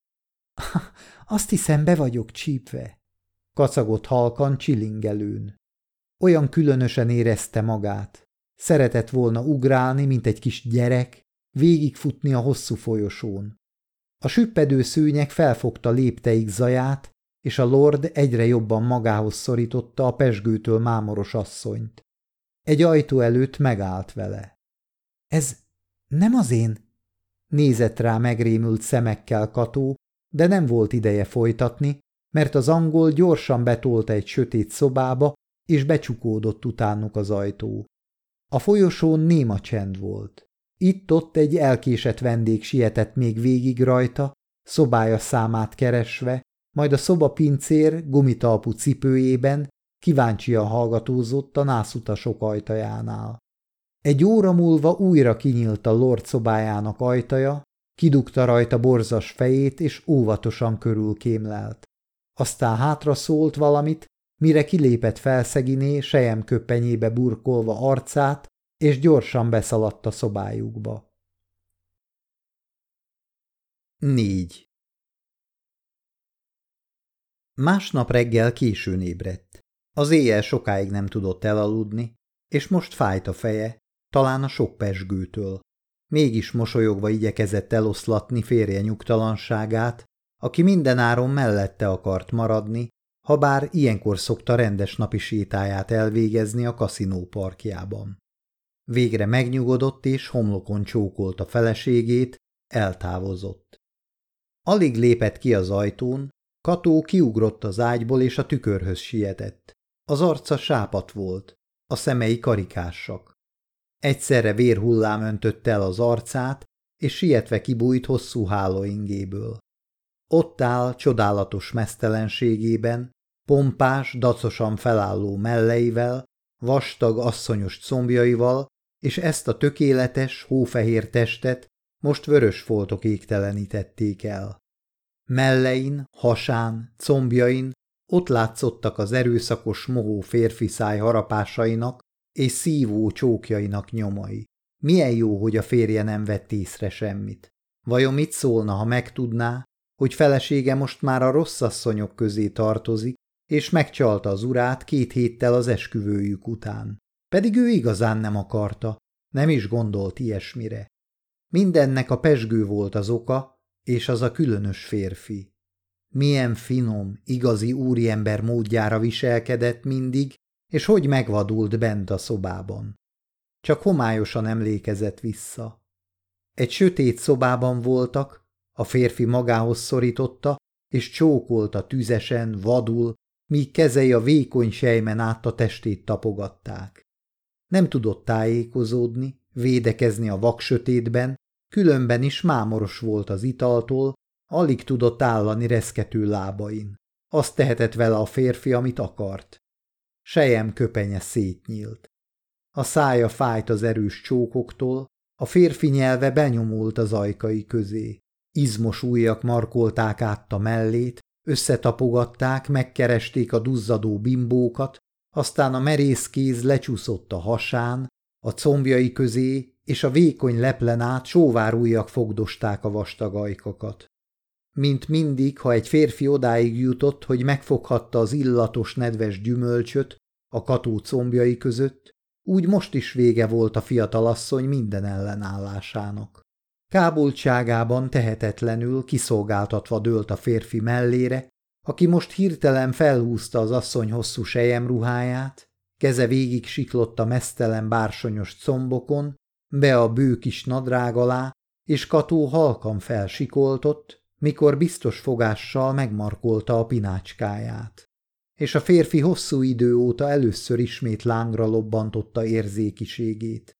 Azt hiszem, be vagyok csípve, kacagott halkan csilingelőn. Olyan különösen érezte magát. Szeretett volna ugrálni, mint egy kis gyerek, végigfutni a hosszú folyosón. A süppedő szőnyek felfogta lépteik zaját, és a lord egyre jobban magához szorította a pesgőtől mámoros asszonyt. Egy ajtó előtt megállt vele. – Ez nem az én? Nézett rá megrémült szemekkel Kató, de nem volt ideje folytatni, mert az angol gyorsan betolta egy sötét szobába, és becsukódott utánuk az ajtó. A folyosón néma csend volt. Itt-ott egy elkésett vendég sietett még végig rajta, szobája számát keresve, majd a szoba pincér gumitalpú cipőjében kíváncsian hallgatózott a nászutasok ajtajánál. Egy óra múlva újra kinyílt a lord szobájának ajtaja, kidugta rajta borzas fejét, és óvatosan körülkémlelt. Aztán hátra szólt valamit, mire kilépett felszeginé, köpenyébe burkolva arcát, és gyorsan beszaladt a szobájukba. 4. Másnap reggel későn ébredt. Az éjjel sokáig nem tudott elaludni, és most fájt a feje, talán a sok pesgőtől. Mégis mosolyogva igyekezett eloszlatni férje nyugtalanságát, aki mindenáron mellette akart maradni, ha bár ilyenkor szokta rendes napi sétáját elvégezni a kaszinó parkjában. Végre megnyugodott és homlokon csókolta feleségét, eltávozott. Alig lépett ki az ajtón, Kató kiugrott az ágyból és a tükörhöz sietett. Az arca sápat volt, a szemei karikásak. Egyszerre vérhullám öntött el az arcát, és sietve kibújt hosszú hálóingéből. Ott áll csodálatos mesztelenségében, pompás, dacosan felálló melleivel, vastag, asszonyos combjaival, és ezt a tökéletes, hófehér testet most vörös foltok égtelenítették el. Mellein, hasán, combjain ott látszottak az erőszakos mohó férfi száj harapásainak és szívó csókjainak nyomai. Milyen jó, hogy a férje nem vett észre semmit. Vajon mit szólna, ha megtudná, hogy felesége most már a rossz asszonyok közé tartozik, és megcsalta az urát két héttel az esküvőjük után. Pedig ő igazán nem akarta, nem is gondolt ilyesmire. Mindennek a pesgő volt az oka, és az a különös férfi. Milyen finom, igazi úriember módjára viselkedett mindig, és hogy megvadult bent a szobában. Csak homályosan emlékezett vissza. Egy sötét szobában voltak, a férfi magához szorította, és csókolta tüzesen, vadul, míg kezei a vékony sejmen át a testét tapogatták. Nem tudott tájékozódni, védekezni a vaksötétben, különben is mámoros volt az italtól, alig tudott állani reszkető lábain. Azt tehetett vele a férfi, amit akart. Sejem köpenye szétnyílt. A szája fájt az erős csókoktól, a férfi nyelve benyomult az ajkai közé. Izmos ujjak markolták át a mellét, összetapogatták, megkeresték a duzzadó bimbókat, aztán a merész kéz lecsúszott a hasán, a combjai közé, és a vékony leplen át sóvárújjak fogdosták a vastag ajkakat. Mint mindig, ha egy férfi odáig jutott, hogy megfoghatta az illatos nedves gyümölcsöt a kató combjai között, úgy most is vége volt a fiatalasszony minden ellenállásának. Kábultságában tehetetlenül kiszolgáltatva dőlt a férfi mellére, aki most hirtelen felhúzta az asszony hosszú sejemruháját, keze végig siklott a mesztelen bársonyos combokon, be a bő kis nadrág alá, és Kató halkan felsikoltott, mikor biztos fogással megmarkolta a pinácskáját. És a férfi hosszú idő óta először ismét lángra lobbantotta érzékiségét.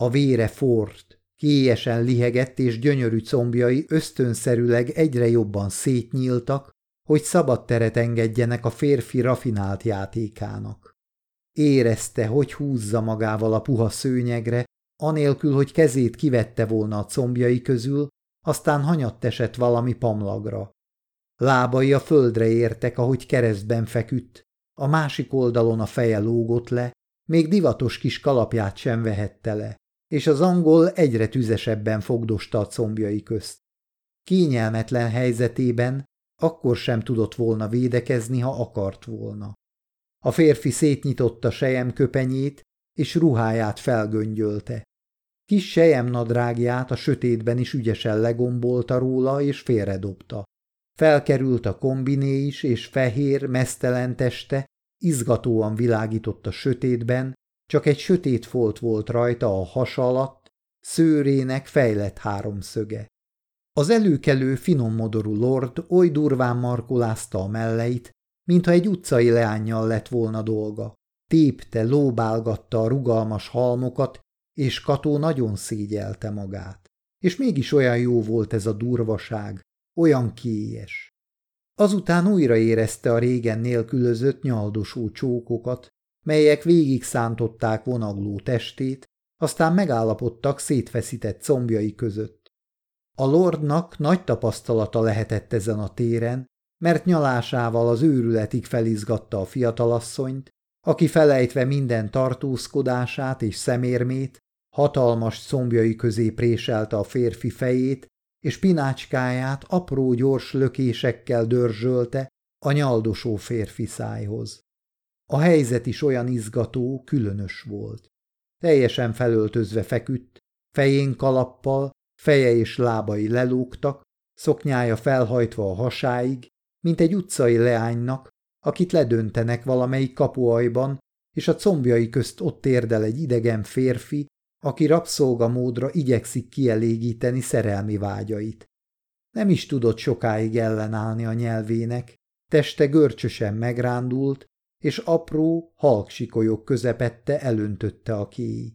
A vére fort, kélyesen lihegett és gyönyörű combjai ösztönszerűleg egyre jobban szétnyíltak, hogy szabad teret engedjenek a férfi rafinált játékának. Érezte, hogy húzza magával a puha szőnyegre, anélkül, hogy kezét kivette volna a combjai közül, aztán hanyatt esett valami pamlagra. Lábai a földre értek, ahogy keresztben feküdt, a másik oldalon a feje lógott le, még divatos kis kalapját sem vehette le, és az angol egyre tüzesebben fogdosta a combjai közt. Kényelmetlen helyzetében akkor sem tudott volna védekezni, ha akart volna. A férfi szétnyitotta sejem köpenyét, és ruháját felgöngyölte. Kis sejemnadrágját a sötétben is ügyesen legombolta róla, és félredobta. Felkerült a kombiné is, és fehér, mesztelen teste, izgatóan világított a sötétben, csak egy sötét folt volt rajta a has alatt, szőrének fejlett háromszöge. Az előkelő finom modorú lord oly durván markolázta a melleit, mintha egy utcai leányjal lett volna dolga. Tépte, lóbálgatta a rugalmas halmokat, és Kató nagyon szégyelte magát. És mégis olyan jó volt ez a durvaság, olyan kélyes. Azután újra érezte a régen nélkülözött nyaldosó csókokat, melyek végig szántották vonagló testét, aztán megállapodtak szétfeszített combjai között. A lordnak nagy tapasztalata lehetett ezen a téren, mert nyalásával az őrületig felizgatta a fiatalasszonyt, aki felejtve minden tartózkodását és szemérmét, hatalmas combjai közé préselte a férfi fejét, és pinácskáját apró gyors lökésekkel dörzsölte a nyaldosó férfi szájhoz. A helyzet is olyan izgató, különös volt. Teljesen felöltözve feküdt, fején kalappal, feje és lábai lelógtak, szoknyája felhajtva a hasáig, mint egy utcai leánynak, akit ledöntenek valamelyik kapuajban, és a combjai közt ott érdel egy idegen férfi, aki rabszolgamódra igyekszik kielégíteni szerelmi vágyait. Nem is tudott sokáig ellenállni a nyelvének, teste görcsösen megrándult, és apró, halksikolyok közepette elöntötte a kéi.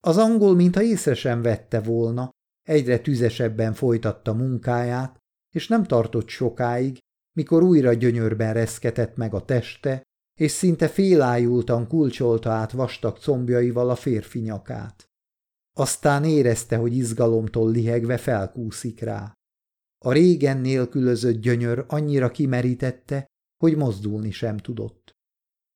Az angol, mintha észre sem vette volna, egyre tüzesebben folytatta munkáját, és nem tartott sokáig, mikor újra gyönyörben reszketett meg a teste, és szinte félájultan kulcsolta át vastag combjaival a férfi nyakát. Aztán érezte, hogy izgalomtól lihegve felkúszik rá. A régen nélkülözött gyönyör annyira kimerítette, hogy mozdulni sem tudott.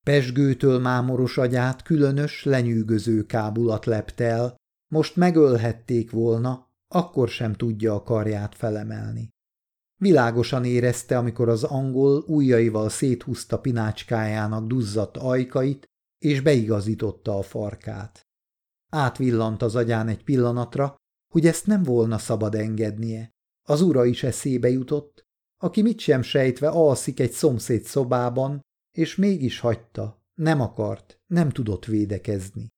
Pesgőtől mámoros agyát különös, lenyűgöző kábulat lepte el, most megölhették volna, akkor sem tudja a karját felemelni. Világosan érezte, amikor az angol ujjaival széthúzta pinácskájának duzzadt ajkait, és beigazította a farkát. Átvillant az agyán egy pillanatra, hogy ezt nem volna szabad engednie. Az ura is eszébe jutott, aki mit sem sejtve alszik egy szomszéd szobában, és mégis hagyta, nem akart, nem tudott védekezni.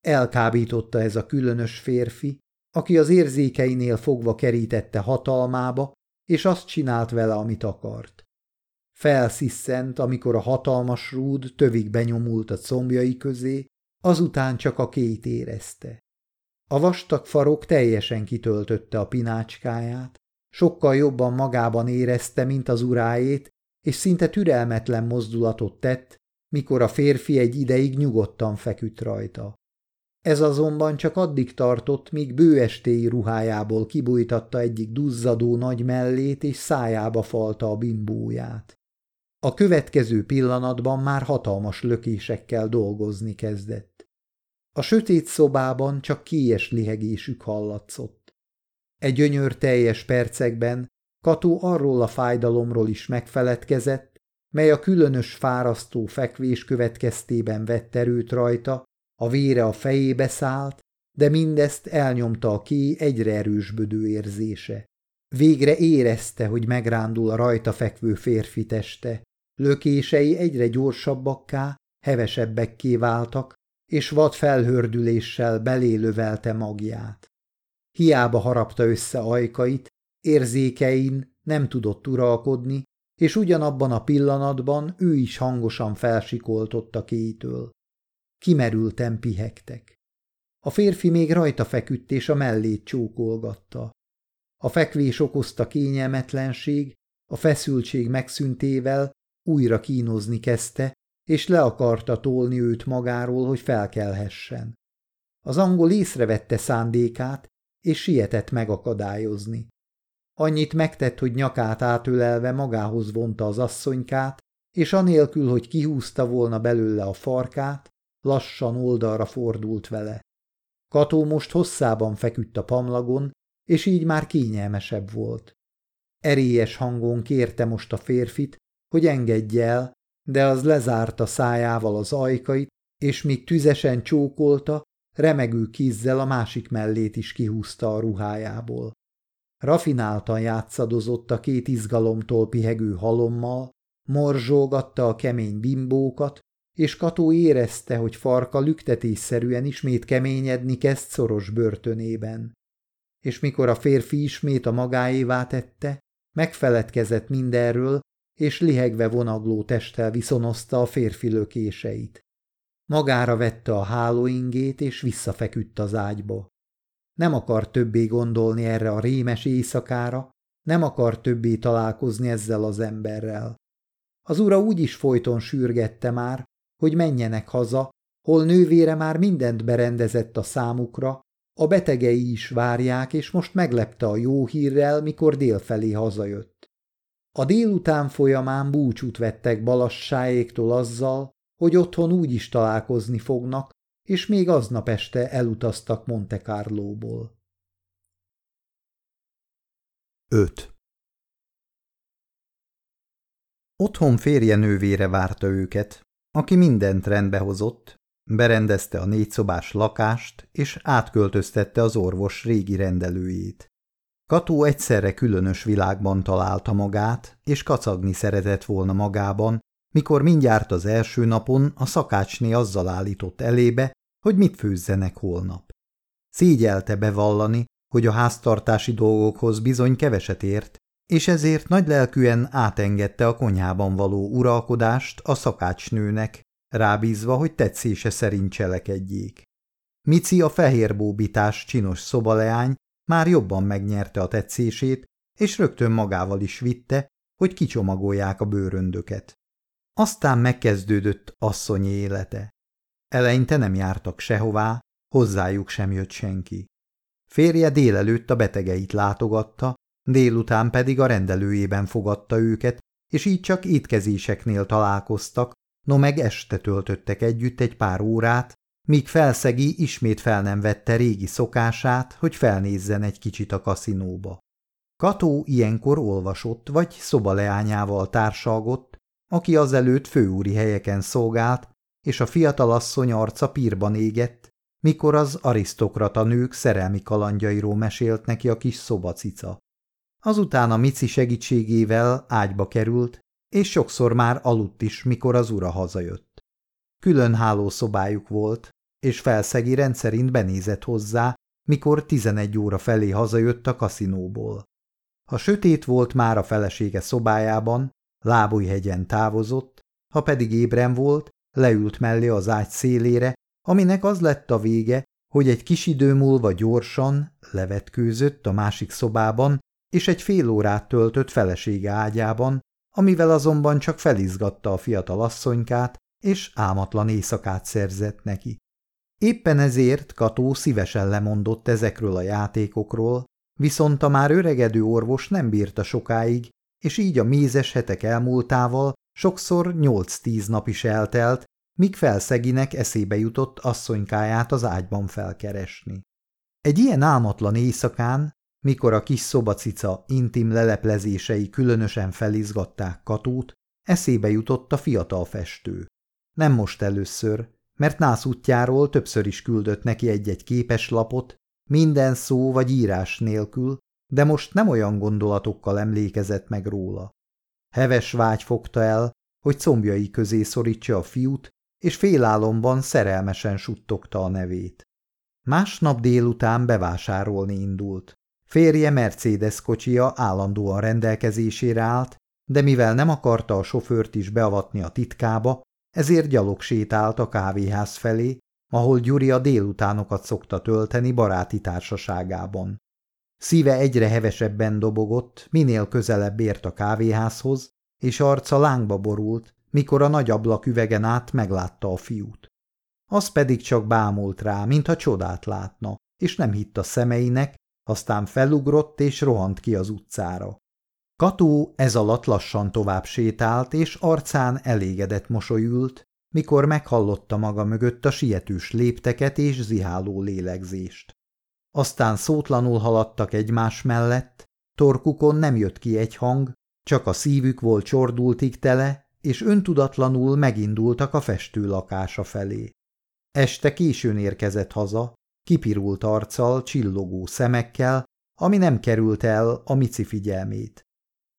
Elkábította ez a különös férfi, aki az érzékeinél fogva kerítette hatalmába, és azt csinált vele, amit akart. Felsziszent, amikor a hatalmas rúd tövig benyomult a combjai közé, azután csak a két érezte. A vastag farok teljesen kitöltötte a pinácskáját, sokkal jobban magában érezte, mint az uráét, és szinte türelmetlen mozdulatot tett, mikor a férfi egy ideig nyugodtan feküdt rajta. Ez azonban csak addig tartott, míg bőestéi ruhájából kibújtatta egyik duzzadó nagy mellét, és szájába falta a bimbóját. A következő pillanatban már hatalmas lökésekkel dolgozni kezdett. A sötét szobában csak kies lihegésük hallatszott. Egy gyönyör teljes percekben Kató arról a fájdalomról is megfeledkezett, mely a különös fárasztó fekvés következtében vett erőt rajta, a vére a fejébe szállt, de mindezt elnyomta a ki egyre erősbödő érzése. Végre érezte, hogy megrándul a rajta fekvő férfi teste, lökései egyre gyorsabbakká, hevesebbekké váltak, és vad felhördüléssel belélövelte magját. Hiába harapta össze ajkait, érzékein nem tudott uralkodni, és ugyanabban a pillanatban ő is hangosan felsikoltott a kétől. Kimerülten pihegtek. A férfi még rajta feküdt és a mellét csókolgatta. A fekvés okozta kényelmetlenség, a feszültség megszüntével újra kínozni kezdte, és le akarta tolni őt magáról, hogy felkelhessen. Az angol észrevette szándékát, és sietett megakadályozni. Annyit megtett, hogy nyakát átölelve magához vonta az asszonykát, és anélkül, hogy kihúzta volna belőle a farkát, lassan oldalra fordult vele. Kató most hosszában feküdt a pamlagon, és így már kényelmesebb volt. Erélyes hangon kérte most a férfit, hogy engedje el, de az lezárta szájával az ajkait, és míg tüzesen csókolta, remegő kézzel a másik mellét is kihúzta a ruhájából. Rafináltan játszadozott a két izgalomtól pihegő halommal, morzsolgatta a kemény bimbókat, és Kató érezte, hogy farka lüktetésszerűen ismét keményedni kezd szoros börtönében. És mikor a férfi ismét a magáévá tette, megfeledkezett mindenről, és lihegve vonagló testtel viszonozta a férfi lökéseit. Magára vette a hálóingét, és visszafeküdt az ágyba. Nem akar többé gondolni erre a rémes éjszakára, nem akar többé találkozni ezzel az emberrel. Az ura úgy is folyton sürgette már, hogy menjenek haza, hol nővére már mindent berendezett a számukra, a betegei is várják, és most meglepte a jó hírrel, mikor délfelé hazajött. A délután folyamán búcsút vettek balassáéktól azzal, hogy otthon úgy is találkozni fognak, és még aznap este elutaztak Monte Carlóból. 5. Otthon férje nővére várta őket, aki mindent rendbe hozott, berendezte a négyszobás lakást, és átköltöztette az orvos régi rendelőjét. Kató egyszerre különös világban találta magát, és kacagni szeretett volna magában, mikor mindjárt az első napon a szakácsné azzal állított elébe, hogy mit főzzenek holnap. Szégyelte bevallani, hogy a háztartási dolgokhoz bizony keveset ért, és ezért nagylelkűen átengedte a konyhában való uralkodást a szakácsnőnek, rábízva, hogy tetszése szerint cselekedjék. Mici a fehérbóbitás csinos szobaleány már jobban megnyerte a tetszését, és rögtön magával is vitte, hogy kicsomagolják a bőröndöket. Aztán megkezdődött asszony élete. Eleinte nem jártak sehová, hozzájuk sem jött senki. Férje délelőtt a betegeit látogatta, délután pedig a rendelőjében fogadta őket, és így csak étkezéseknél találkoztak, no meg este töltöttek együtt egy pár órát, míg felszegi ismét fel nem vette régi szokását, hogy felnézzen egy kicsit a kaszinóba. Kató ilyenkor olvasott, vagy szobaleányával társalgott, aki azelőtt főúri helyeken szolgált, és a fiatalasszony arca pírban égett, mikor az arisztokrata nők szerelmi kalandjairól mesélt neki a kis szobacica. Azután a Mici segítségével ágyba került, és sokszor már aludt is, mikor az ura hazajött. Külön hálószobájuk volt, és felszegi rendszerint benézett hozzá, mikor 11 óra felé hazajött a kaszinóból. Ha sötét volt már a felesége szobájában, lábújhegyen távozott, ha pedig ébren volt, leült mellé az ágy szélére, aminek az lett a vége, hogy egy kis idő múlva gyorsan levetkőzött a másik szobában, és egy fél órát töltött felesége ágyában, amivel azonban csak felizgatta a fiatal asszonykát, és álmatlan éjszakát szerzett neki. Éppen ezért Kató szívesen lemondott ezekről a játékokról, viszont a már öregedő orvos nem bírta sokáig, és így a mézes hetek elmúltával sokszor nyolc-tíz nap is eltelt, míg felszeginek eszébe jutott asszonykáját az ágyban felkeresni. Egy ilyen álmatlan éjszakán, mikor a kis szobacica intim leleplezései különösen felizgatták Katót, eszébe jutott a fiatal festő. Nem most először, mert nász útjáról többször is küldött neki egy-egy képes lapot, minden szó vagy írás nélkül, de most nem olyan gondolatokkal emlékezett meg róla. Heves vágy fogta el, hogy combjai közé szorítsa a fiút, és félálomban szerelmesen suttogta a nevét. Másnap délután bevásárolni indult. Férje Mercedes kocsia állandóan rendelkezésére állt, de mivel nem akarta a sofőrt is beavatni a titkába, ezért gyalog sétált a kávéház felé, ahol Gyuri a délutánokat szokta tölteni baráti társaságában. Szíve egyre hevesebben dobogott, minél közelebb ért a kávéházhoz, és arca lángba borult, mikor a nagy ablak üvegen át meglátta a fiút. Az pedig csak bámult rá, mintha csodát látna, és nem hitt a szemeinek, aztán felugrott és rohant ki az utcára. Kató ez alatt lassan tovább sétált, és arcán elégedett mosolyült, mikor meghallotta maga mögött a sietős lépteket és ziháló lélegzést. Aztán szótlanul haladtak egymás mellett, torkukon nem jött ki egy hang, csak a szívük volt csordultig tele, és öntudatlanul megindultak a festő lakása felé. Este későn érkezett haza, kipirult arccal, csillogó szemekkel, ami nem került el a Mici figyelmét.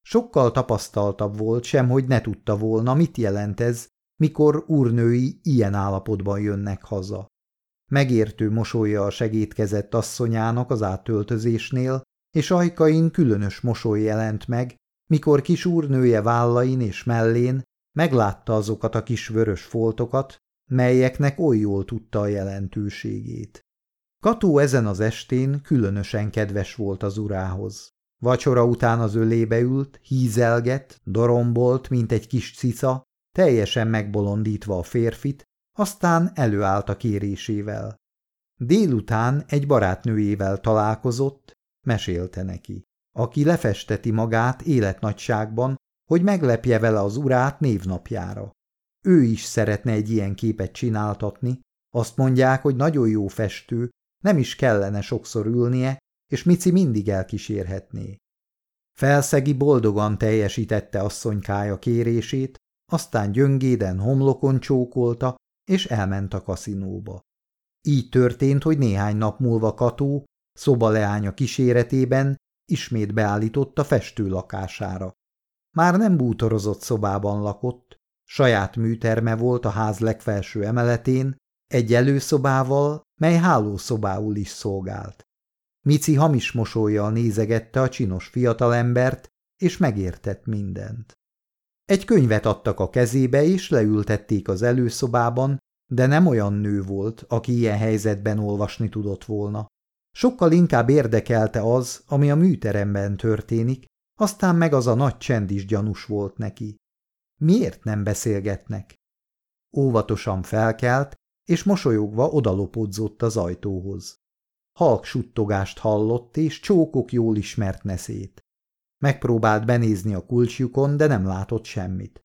Sokkal tapasztaltabb volt sem, hogy ne tudta volna, mit jelent ez, mikor úrnői ilyen állapotban jönnek haza. Megértő mosolya a segítkezett asszonyának az áttöltözésnél, és ajkain különös mosoly jelent meg, mikor kis úrnője vállain és mellén meglátta azokat a kis vörös foltokat, melyeknek oly jól tudta a jelentőségét. Kató ezen az estén különösen kedves volt az urához. Vacsora után az ölébe ült, hízelgett, dorombolt, mint egy kis cica, teljesen megbolondítva a férfit, aztán előállt a kérésével. Délután egy barátnőjével találkozott, mesélte neki, aki lefesteti magát életnagyságban, hogy meglepje vele az urát névnapjára. Ő is szeretne egy ilyen képet csináltatni, azt mondják, hogy nagyon jó festő, nem is kellene sokszor ülnie, és Mici mindig elkísérhetné. Felszegi boldogan teljesítette asszonykája kérését, aztán gyöngéden homlokon csókolta, és elment a kaszinóba. Így történt, hogy néhány nap múlva Kató, szobaleánya kíséretében ismét beállított a festő lakására. Már nem bútorozott szobában lakott, saját műterme volt a ház legfelső emeletén, egy előszobával, mely hálószobául is szolgált. Mici hamis mosolyjal nézegette a csinos fiatalembert, és megértett mindent. Egy könyvet adtak a kezébe, és leültették az előszobában, de nem olyan nő volt, aki ilyen helyzetben olvasni tudott volna. Sokkal inkább érdekelte az, ami a műteremben történik, aztán meg az a nagy csend is gyanús volt neki. Miért nem beszélgetnek? Óvatosan felkelt, és mosolyogva odalopodzott az ajtóhoz. Halk suttogást hallott, és csókok jól ismert neszét. Megpróbált benézni a kulcsjukon, de nem látott semmit.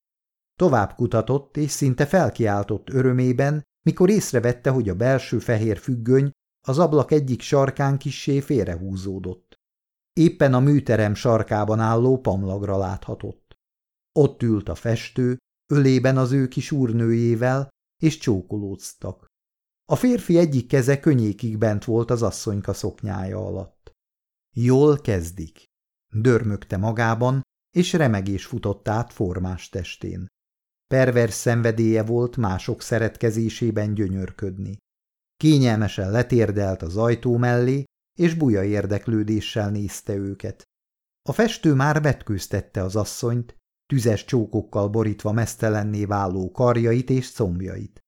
Tovább kutatott, és szinte felkiáltott örömében, mikor észrevette, hogy a belső fehér függöny az ablak egyik sarkán kissé félrehúzódott. Éppen a műterem sarkában álló pamlagra láthatott. Ott ült a festő, ölében az ő kis úrnőjével, és csókolóztak. A férfi egyik keze könnyékig bent volt az asszonyka szoknyája alatt. Jól kezdik. Dörmögte magában, és remegés futott át formás testén. Pervers szenvedélye volt mások szeretkezésében gyönyörködni. Kényelmesen letérdelt az ajtó mellé, és buja érdeklődéssel nézte őket. A festő már vetkőztette az asszonyt, tüzes csókokkal borítva mesztelenné váló karjait és combjait.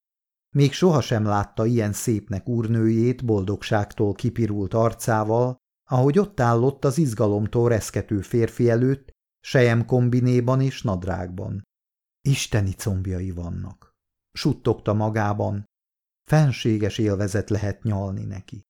Még sohasem látta ilyen szépnek úrnőjét boldogságtól kipirult arcával, ahogy ott állott az izgalomtól reszkető férfi előtt, sejem kombinéban és nadrágban. Isteni combjai vannak. Suttogta magában. Fenséges élvezet lehet nyalni neki.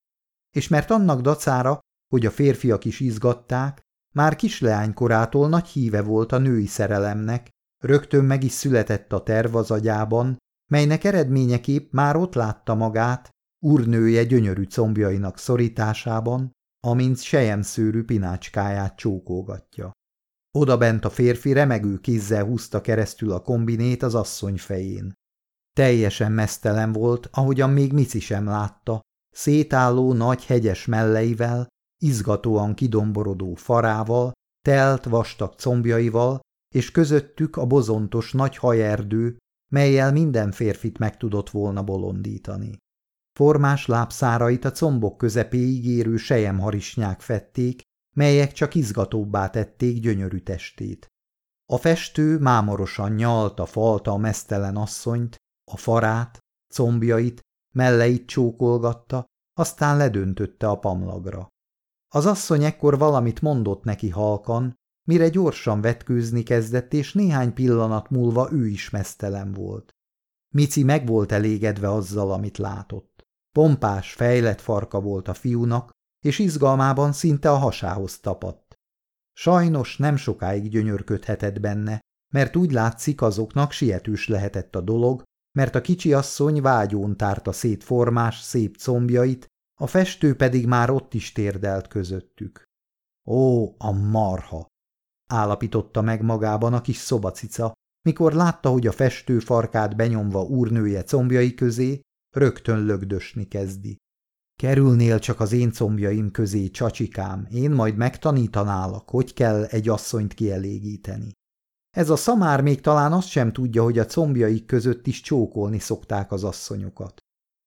És mert annak dacára, hogy a férfiak is izgatták, már kisleánykorától nagy híve volt a női szerelemnek, rögtön meg is született a terv az agyában, melynek eredményeképp már ott látta magát, úrnője gyönyörű combjainak szorításában, amint sejemszőrű pinácskáját csókolgatja. Oda bent a férfi remegő kézzel húzta keresztül a kombinét az asszony fején. Teljesen mesztelen volt, ahogyan még Mici sem látta, szétálló nagy hegyes melleivel, izgatóan kidomborodó farával, telt vastag combjaival, és közöttük a bozontos nagy hajerdő, melyel minden férfit meg tudott volna bolondítani. Formás lábszárait a combok közepéig érő sejemharisnyák fették, melyek csak izgatóbbá tették gyönyörű testét. A festő mámorosan nyalta, falta a mesztelen asszonyt, a farát, combjait, melleit csókolgatta, aztán ledöntötte a pamlagra. Az asszony ekkor valamit mondott neki halkan, mire gyorsan vetkőzni kezdett, és néhány pillanat múlva ő is mesztelen volt. Mici meg volt elégedve azzal, amit látott. Pompás, fejlett farka volt a fiúnak, és izgalmában szinte a hasához tapadt. Sajnos nem sokáig gyönyörködhetett benne, mert úgy látszik azoknak sietős lehetett a dolog, mert a kicsi asszony vágyón tárta szét formás, szép combjait, a festő pedig már ott is térdelt közöttük. Ó, a marha! állapította meg magában a kis szobacica, mikor látta, hogy a festő farkát benyomva úrnője combjai közé rögtön lögdösni kezdi. Kerülnél csak az én combjaim közé, csacsikám, én majd megtanítanálak, hogy kell egy asszonyt kielégíteni. Ez a szamár még talán azt sem tudja, hogy a combjaik között is csókolni szokták az asszonyokat.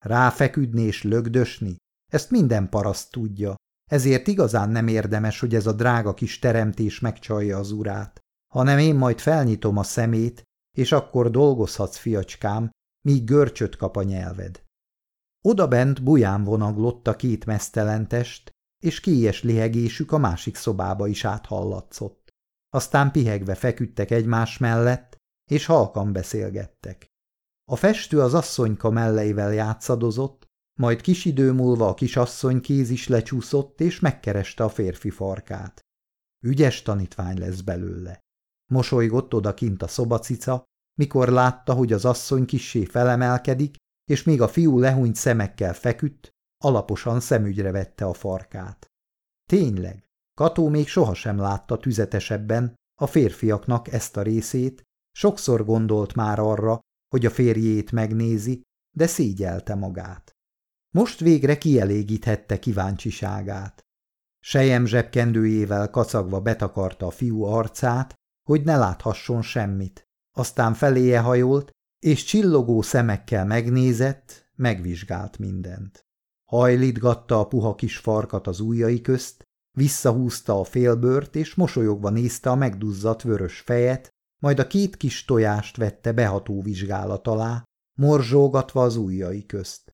Ráfeküdni és lögdösni, ezt minden paraszt tudja, ezért igazán nem érdemes, hogy ez a drága kis teremtés megcsalja az urát, hanem én majd felnyitom a szemét, és akkor dolgozhatsz, fiacskám, míg görcsöt kap a nyelved. Oda bent buján vonaglott a két mesztelen test, és kélyes lihegésük a másik szobába is áthallatszott. Aztán pihegve feküdtek egymás mellett, és halkan beszélgettek. A festő az asszonyka melleivel játszadozott, majd kis idő múlva a kisasszony kéz is lecsúszott, és megkereste a férfi farkát. Ügyes tanítvány lesz belőle. Mosolygott odakint a szobacica, mikor látta, hogy az asszony kissé felemelkedik, és még a fiú lehúnyt szemekkel feküdt, alaposan szemügyre vette a farkát. Tényleg, Kató még sohasem látta tüzetesebben a férfiaknak ezt a részét, sokszor gondolt már arra, hogy a férjét megnézi, de szégyelte magát. Most végre kielégíthette kíváncsiságát. Sejem zsebkendőjével kacagva betakarta a fiú arcát, hogy ne láthasson semmit. Aztán feléje hajolt, és csillogó szemekkel megnézett, megvizsgált mindent. Hajlítgatta a puha kis farkat az ujjai közt, visszahúzta a félbört, és mosolyogva nézte a megduzzadt vörös fejet, majd a két kis tojást vette beható vizsgálat alá, morzsógatva az ujjai közt.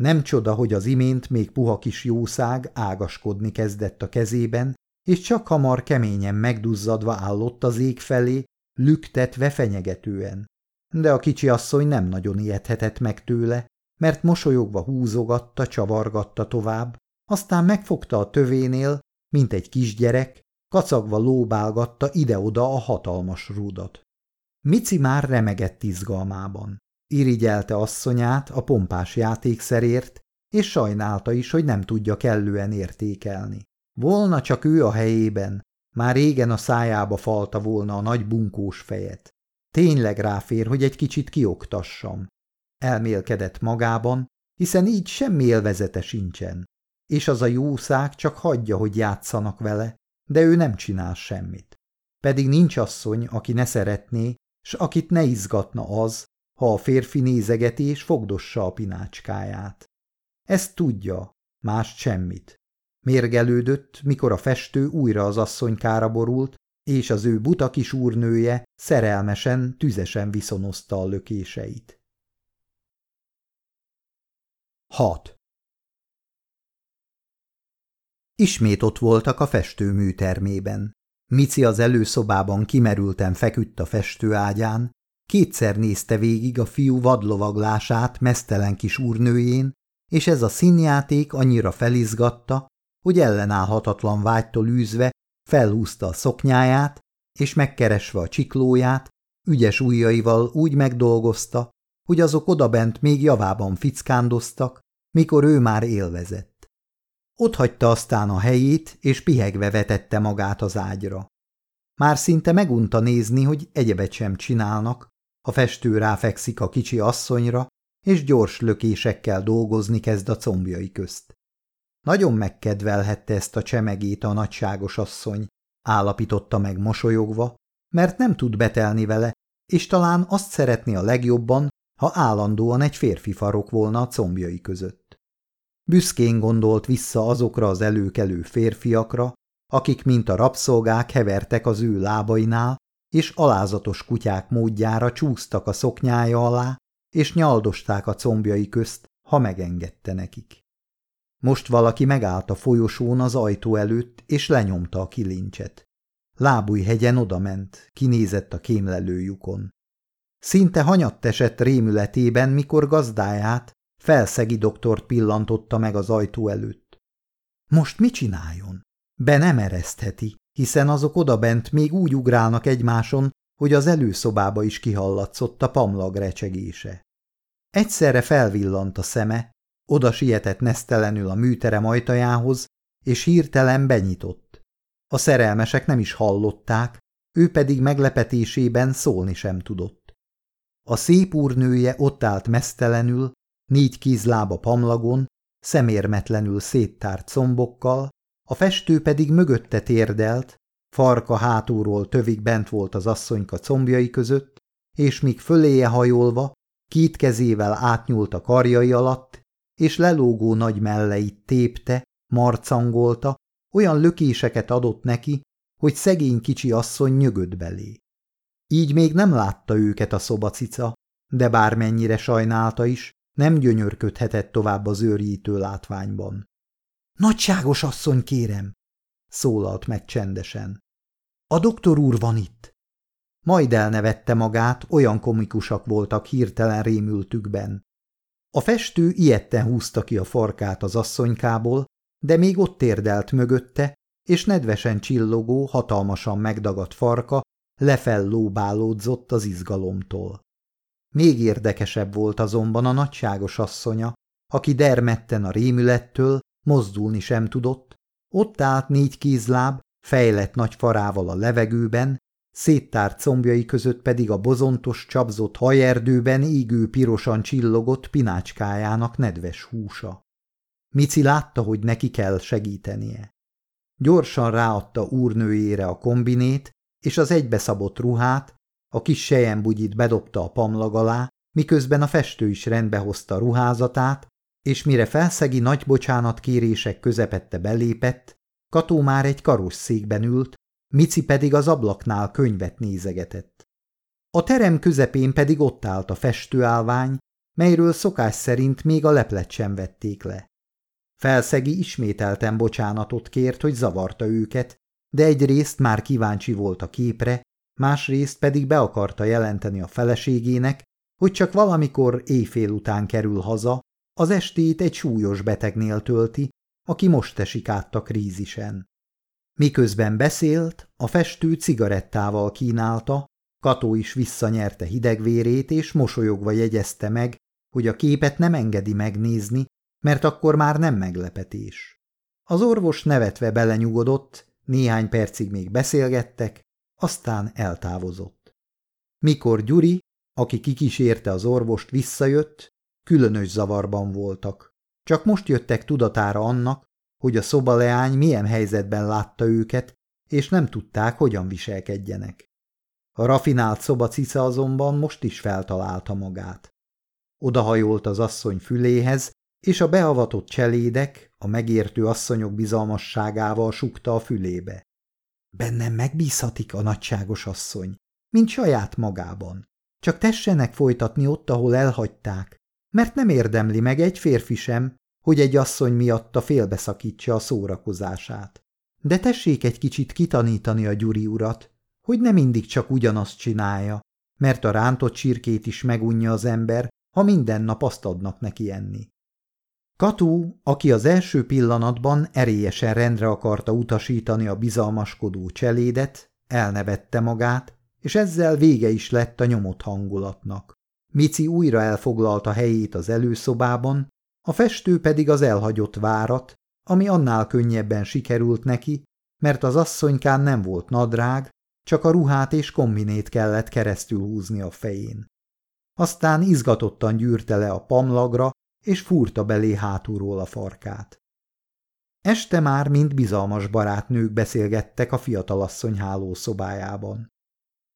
Nem csoda, hogy az imént még puha kis jószág ágaskodni kezdett a kezében, és csak hamar keményen megduzzadva állott az ég felé, lüktetve fenyegetően. De a kicsi asszony nem nagyon ijedhetett meg tőle, mert mosolyogva húzogatta, csavargatta tovább, aztán megfogta a tövénél, mint egy kisgyerek, kacagva lóbálgatta ide-oda a hatalmas rúdat. Mici már remegett izgalmában. Irigyelte asszonyát a pompás játékszerért, és sajnálta is, hogy nem tudja kellően értékelni. Volna csak ő a helyében, már régen a szájába falta volna a nagy bunkós fejet. Tényleg ráfér, hogy egy kicsit kioktassam. elmélkedett magában, hiszen így semmi élvezete sincsen, és az a jószág csak hagyja, hogy játszanak vele, de ő nem csinál semmit. Pedig nincs asszony, aki ne szeretné, s akit ne izgatna az, ha a férfi nézegeti és fogdossa a pinácskáját. Ezt tudja, más semmit. Mérgelődött, mikor a festő újra az asszonykára borult, és az ő buta kis úrnője szerelmesen, tüzesen viszonozta a lökéseit. 6. Ismét ott voltak a festőműtermében. Mici az előszobában kimerülten feküdt a festőágyán, kétszer nézte végig a fiú vadlovaglását mesztelen kis úrnőjén, és ez a színjáték annyira felizgatta, hogy ellenállhatatlan vágytól űzve felhúzta a szoknyáját, és megkeresve a csiklóját, ügyes ujjaival úgy megdolgozta, hogy azok odabent még javában fickándoztak, mikor ő már élvezett. Ott hagyta aztán a helyét, és pihegve vetette magát az ágyra. Már szinte megunta nézni, hogy egyebet sem csinálnak, a festő ráfekszik a kicsi asszonyra, és gyors lökésekkel dolgozni kezd a combjai közt. Nagyon megkedvelhette ezt a csemegét a nagyságos asszony, állapította meg mosolyogva, mert nem tud betelni vele, és talán azt szeretné a legjobban, ha állandóan egy férfi farok volna a combjai között. Büszkén gondolt vissza azokra az előkelő férfiakra, akik mint a rabszolgák hevertek az ő lábainál, és alázatos kutyák módjára csúsztak a szoknyája alá, és nyaldosták a combjai közt, ha megengedte nekik. Most valaki megállt a folyosón az ajtó előtt, és lenyomta a kilincset. Lábújhegyen odament, kinézett a kémlelő lyukon. Szinte hanyatt esett rémületében, mikor gazdáját, felszegi doktort pillantotta meg az ajtó előtt. Most mit csináljon? Be nem eresztheti, hiszen azok odabent még úgy ugrálnak egymáson, hogy az előszobába is kihallatszott a pamlag recsegése. Egyszerre felvillant a szeme, oda sietett nesztelenül a műterem ajtajához, és hirtelen benyitott. A szerelmesek nem is hallották, ő pedig meglepetésében szólni sem tudott. A szép úrnője ott állt mesztelenül, négy kézlába pamlagon, szemérmetlenül széttárt combokkal, a festő pedig mögötte térdelt, farka hátulról tövig bent volt az asszonyka combjai között, és míg föléje hajolva, két kezével átnyúlt a karjai alatt, és lelógó nagy melleit tépte, marcangolta, olyan lökéseket adott neki, hogy szegény kicsi asszony nyögött belé. Így még nem látta őket a szobacica, de bármennyire sajnálta is, nem gyönyörködhetett tovább az őrjítő látványban. – Nagyságos asszony, kérem! – szólalt meg csendesen. – A doktor úr van itt! Majd elnevette magát, olyan komikusak voltak hirtelen rémültükben. A festő ilyetten húzta ki a farkát az asszonykából, de még ott térdelt mögötte, és nedvesen csillogó, hatalmasan megdagadt farka lefellóbálódzott az izgalomtól. Még érdekesebb volt azonban a nagyságos asszonya, aki dermedten a rémülettől, mozdulni sem tudott, ott állt négy kézláb, fejlett nagy farával a levegőben, széttárt combjai között pedig a bozontos, csapzott hajerdőben égő pirosan csillogott pinácskájának nedves húsa. Mici látta, hogy neki kell segítenie. Gyorsan ráadta úrnőjére a kombinét, és az egybeszabott ruhát, a kis sejembugyit bedobta a pamlag alá, miközben a festő is rendbehozta ruházatát, és mire felszegi nagy bocsánat kérések közepette belépett, Kató már egy karosszékben ült, Mici pedig az ablaknál könyvet nézegetett. A terem közepén pedig ott állt a festőállvány, melyről szokás szerint még a leplet sem vették le. Felszegi ismételten bocsánatot kért, hogy zavarta őket, de egyrészt már kíváncsi volt a képre, másrészt pedig be akarta jelenteni a feleségének, hogy csak valamikor éjfél után kerül haza, az estét egy súlyos betegnél tölti, aki most esik át a krízisen. Miközben beszélt, a festő cigarettával kínálta, Kató is visszanyerte hidegvérét, és mosolyogva jegyezte meg, hogy a képet nem engedi megnézni, mert akkor már nem meglepetés. Az orvos nevetve belenyugodott, néhány percig még beszélgettek, aztán eltávozott. Mikor Gyuri, aki kikísérte az orvost, visszajött, különös zavarban voltak. Csak most jöttek tudatára annak, hogy a szobaleány milyen helyzetben látta őket, és nem tudták, hogyan viselkedjenek. A rafinált szobacica azonban most is feltalálta magát. Odahajolt az asszony füléhez, és a beavatott cselédek a megértő asszonyok bizalmasságával sukta a fülébe. Bennem megbízhatik a nagyságos asszony, mint saját magában. Csak tessenek folytatni ott, ahol elhagyták, mert nem érdemli meg egy férfi sem, hogy egy asszony miatta félbeszakítsa a szórakozását. De tessék egy kicsit kitanítani a Gyuri urat, hogy nem mindig csak ugyanazt csinálja, mert a rántott csirkét is megunja az ember, ha minden nap azt adnak neki enni. Katú, aki az első pillanatban erélyesen rendre akarta utasítani a bizalmaskodó cselédet, elnevette magát, és ezzel vége is lett a nyomott hangulatnak. Mici újra elfoglalta helyét az előszobában, a festő pedig az elhagyott várat, ami annál könnyebben sikerült neki, mert az asszonykán nem volt nadrág, csak a ruhát és kombinét kellett keresztül húzni a fején. Aztán izgatottan gyűrte le a pamlagra, és fúrta belé hátulról a farkát. Este már mind bizalmas barátnők beszélgettek a fiatalasszony hálószobájában.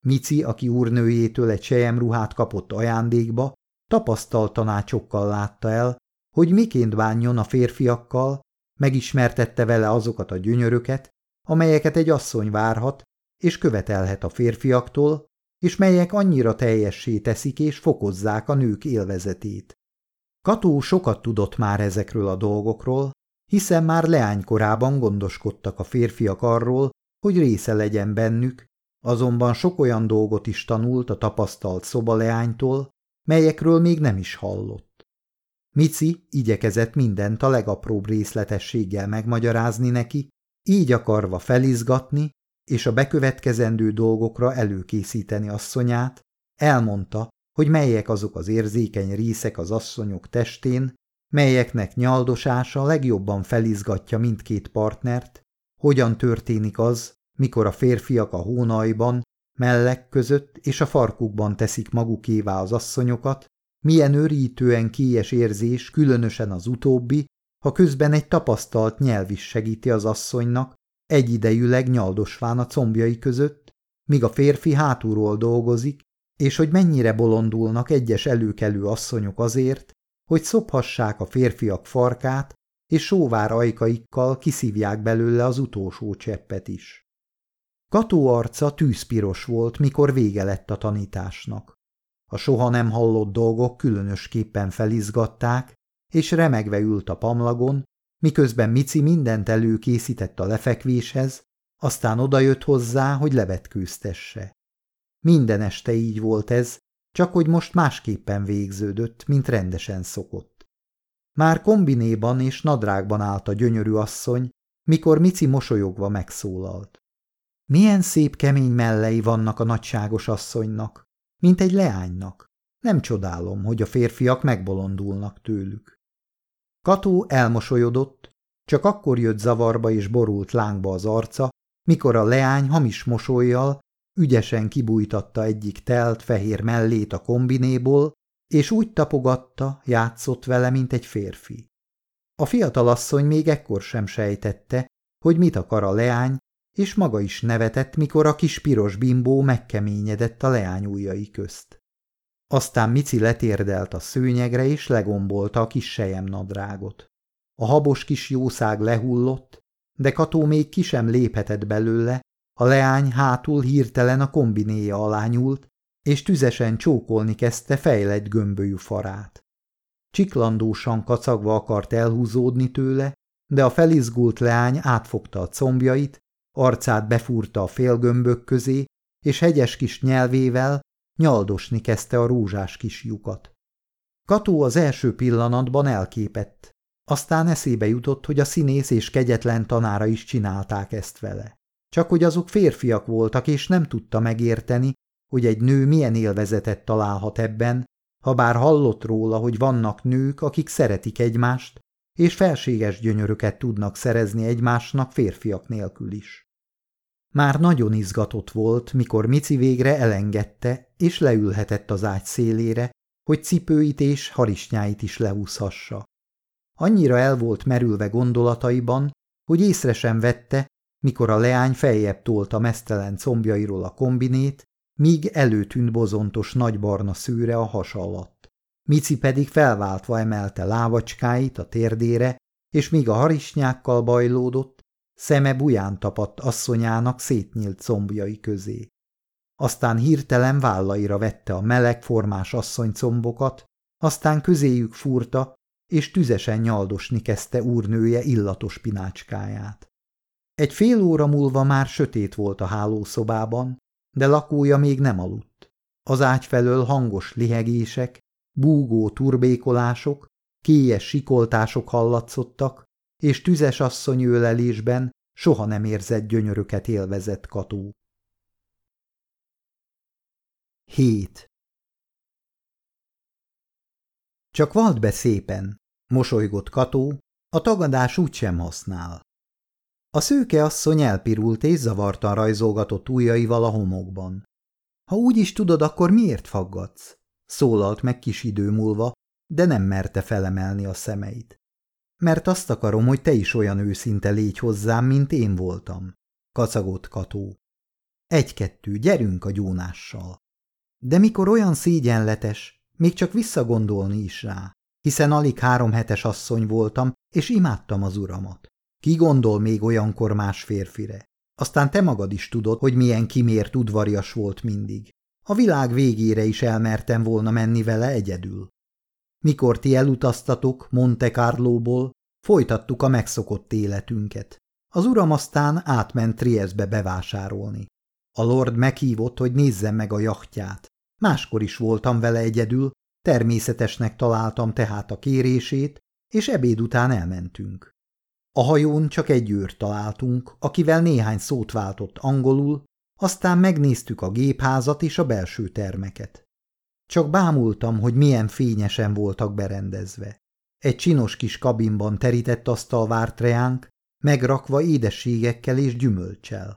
Mici, aki úrnőjétől egy sejemruhát kapott ajándékba, tapasztalt tanácsokkal látta el, hogy miként bánjon a férfiakkal, megismertette vele azokat a gyönyöröket, amelyeket egy asszony várhat és követelhet a férfiaktól, és melyek annyira teljessé teszik és fokozzák a nők élvezetét. Kató sokat tudott már ezekről a dolgokról, hiszen már leánykorában gondoskodtak a férfiak arról, hogy része legyen bennük, azonban sok olyan dolgot is tanult a tapasztalt szobaleánytól, melyekről még nem is hallott. Mici igyekezett mindent a legapróbb részletességgel megmagyarázni neki, így akarva felizgatni, és a bekövetkezendő dolgokra előkészíteni asszonyát, elmondta, hogy melyek azok az érzékeny részek az asszonyok testén, melyeknek nyaldosása legjobban felizgatja mindkét partnert, hogyan történik az, mikor a férfiak a hónajban, mellek között és a farkukban teszik magukévá az asszonyokat, milyen örítően kélyes érzés, különösen az utóbbi, ha közben egy tapasztalt nyelv is segíti az asszonynak, egyidejűleg nyaldosván a combjai között, míg a férfi hátulról dolgozik, és hogy mennyire bolondulnak egyes előkelő asszonyok azért, hogy szophassák a férfiak farkát, és sóvár ajkaikkal kiszívják belőle az utolsó cseppet is. Kató arca tűzpiros volt, mikor vége lett a tanításnak. A soha nem hallott dolgok különösképpen felizgatták, és remegve ült a pamlagon, miközben Mici mindent előkészített a lefekvéshez, aztán odajött hozzá, hogy levetkőztesse. Minden este így volt ez, csak hogy most másképpen végződött, mint rendesen szokott. Már kombinéban és nadrágban állt a gyönyörű asszony, mikor Mici mosolyogva megszólalt. Milyen szép kemény mellei vannak a nagyságos asszonynak, mint egy leánynak. Nem csodálom, hogy a férfiak megbolondulnak tőlük. Kató elmosolyodott, csak akkor jött zavarba és borult lángba az arca, mikor a leány hamis mosolyjal ügyesen kibújtatta egyik telt fehér mellét a kombinéból, és úgy tapogatta, játszott vele, mint egy férfi. A fiatalasszony még ekkor sem sejtette, hogy mit akar a leány, és maga is nevetett, mikor a kis piros bimbó megkeményedett a leány ujjai közt. Aztán Mici letérdelt a szőnyegre, és legombolta a kis nadrágot. A habos kis jószág lehullott, de Kató még ki sem léphetett belőle, a leány hátul hirtelen a kombinéja alá nyúlt, és tüzesen csókolni kezdte fejlett gömbölyű farát. Csiklandósan kacagva akart elhúzódni tőle, de a felizgult leány átfogta a combjait, arcát befúrta a félgömbök közé, és hegyes kis nyelvével nyaldosni kezdte a rózsás kis lyukat. Kató az első pillanatban elképett, aztán eszébe jutott, hogy a színész és kegyetlen tanára is csinálták ezt vele. Csak hogy azok férfiak voltak, és nem tudta megérteni, hogy egy nő milyen élvezetet találhat ebben, ha bár hallott róla, hogy vannak nők, akik szeretik egymást, és felséges gyönyöröket tudnak szerezni egymásnak férfiak nélkül is. Már nagyon izgatott volt, mikor Mici végre elengedte, és leülhetett az ágy szélére, hogy cipőit és harisnyáit is lehúzhassa. Annyira el volt merülve gondolataiban, hogy észre sem vette, mikor a leány feljebb tolta mesztelen combjairól a kombinét, míg előtűnt bozontos nagy barna szőre a has alatt. Mici pedig felváltva emelte lábacskáit a térdére, és míg a harisnyákkal bajlódott, szeme buján tapadt asszonyának szétnyílt combjai közé. Aztán hirtelen vállaira vette a meleg formás asszonycombokat, aztán közéjük fúrta, és tüzesen nyaldosni kezdte úrnője illatos pinácskáját. Egy fél óra múlva már sötét volt a hálószobában, de lakója még nem aludt. Az ágy felől hangos lihegések, búgó turbékolások, kélyes sikoltások hallatszottak, és tüzes asszony ölelésben soha nem érzett gyönyöröket élvezett Kató. 7. Csak vald be szépen, mosolygott Kató, a tagadás úgysem használ. A szőke asszony elpirult és zavartan rajzolgatott ujjaival a homokban. Ha úgy is tudod, akkor miért faggatsz? Szólalt meg kis idő múlva, de nem merte felemelni a szemeit. Mert azt akarom, hogy te is olyan őszinte légy hozzám, mint én voltam, kacagott Kató. Egy-kettő, gyerünk a gyónással. De mikor olyan szégyenletes, még csak visszagondolni is rá, hiszen alig három hetes asszony voltam, és imádtam az uramat. Ki gondol még olyankor más férfire? Aztán te magad is tudod, hogy milyen kimért udvarias volt mindig. A világ végére is elmertem volna menni vele egyedül. Mikor ti elutaztatok Monte Carlóból, folytattuk a megszokott életünket. Az uram aztán átment Trieszbe bevásárolni. A lord meghívott, hogy nézzem meg a jachtját. Máskor is voltam vele egyedül, természetesnek találtam tehát a kérését, és ebéd után elmentünk. A hajón csak egy őrt találtunk, akivel néhány szót váltott angolul, aztán megnéztük a gépházat és a belső termeket. Csak bámultam, hogy milyen fényesen voltak berendezve. Egy csinos kis kabinban terített asztal várt reánk, megrakva édességekkel és gyümölcsel.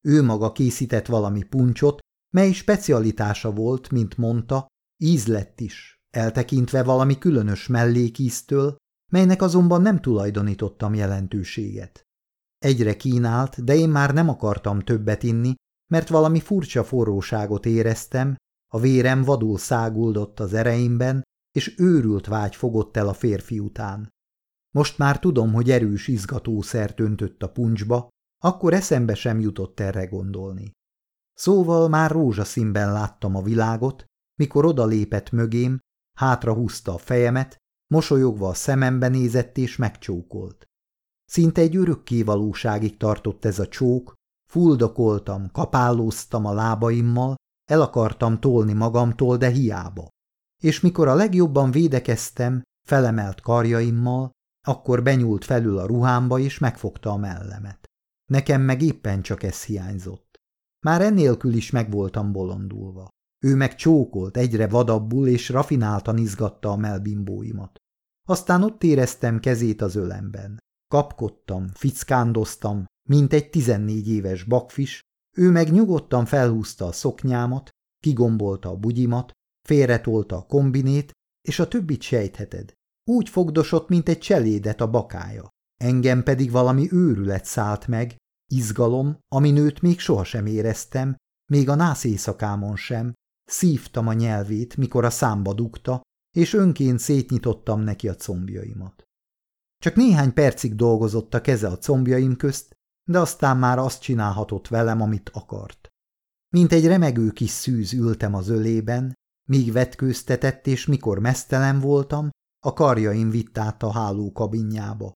Ő maga készített valami puncsot, mely specialitása volt, mint mondta, íz lett is, eltekintve valami különös mellékíztől, melynek azonban nem tulajdonítottam jelentőséget. Egyre kínált, de én már nem akartam többet inni, mert valami furcsa forróságot éreztem, a vérem vadul száguldott az ereimben, és őrült vágy fogott el a férfi után. Most már tudom, hogy erős izgatószert öntött a puncsba, akkor eszembe sem jutott erre gondolni. Szóval már rózsaszínben láttam a világot, mikor odalépett mögém, hátra húzta a fejemet, mosolyogva a szemembe nézett és megcsókolt. Szinte egy örökké valóságig tartott ez a csók, fuldokoltam, kapálóztam a lábaimmal, el akartam tolni magamtól, de hiába. És mikor a legjobban védekeztem, felemelt karjaimmal, akkor benyúlt felül a ruhámba és megfogta a mellemet. Nekem meg éppen csak ez hiányzott. Már ennélkül is meg voltam bolondulva. Ő meg csókolt, egyre vadabbul és rafináltan izgatta a melbimbóimat. Aztán ott éreztem kezét az ölemben. Kapkodtam, fickándoztam, mint egy tizennégy éves bakfis, ő meg nyugodtan felhúzta a szoknyámat, kigombolta a bugyimat, félretolta a kombinét, és a többit sejtheted. Úgy fogdosott, mint egy cselédet a bakája. Engem pedig valami őrület szállt meg, izgalom, ami nőt még sohasem éreztem, még a nász éjszakámon sem, szívtam a nyelvét, mikor a számba dugta, és önként szétnyitottam neki a combjaimat. Csak néhány percig dolgozott a keze a combjaim közt, de aztán már azt csinálhatott velem, amit akart. Mint egy remegő kis szűz ültem az ölében, míg vetkőztetett, és mikor mesztelen voltam, a karjaim vitt át a hálókabinjába.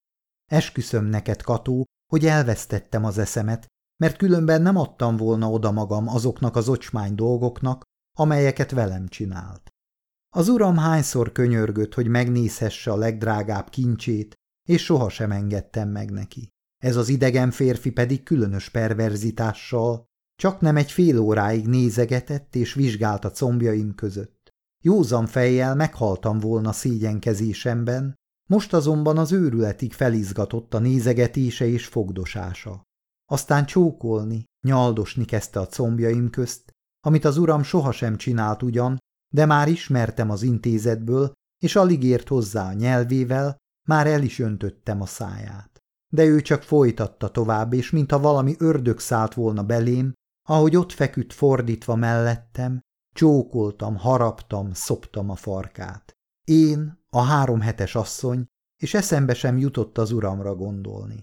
Esküszöm neked, Kató, hogy elvesztettem az eszemet, mert különben nem adtam volna oda magam azoknak az ocsmány dolgoknak, amelyeket velem csinált. Az uram hányszor könyörgött, hogy megnézhesse a legdrágább kincsét, és sohasem engedtem meg neki. Ez az idegen férfi pedig különös perverzitással csak nem egy fél óráig nézegetett és vizsgált a combjaim között. Józan fejjel meghaltam volna szégyenkezésemben, most azonban az őrületig felizgatott a nézegetése és fogdosása. Aztán csókolni, nyaldosni kezdte a combjaim közt, amit az uram sohasem csinált ugyan, de már ismertem az intézetből, és alig ért hozzá a nyelvével, már el is öntöttem a száját. De ő csak folytatta tovább, és mintha valami ördög szállt volna belém, ahogy ott feküdt fordítva mellettem, csókoltam, haraptam, szoptam a farkát. Én, a három hetes asszony, és eszembe sem jutott az uramra gondolni.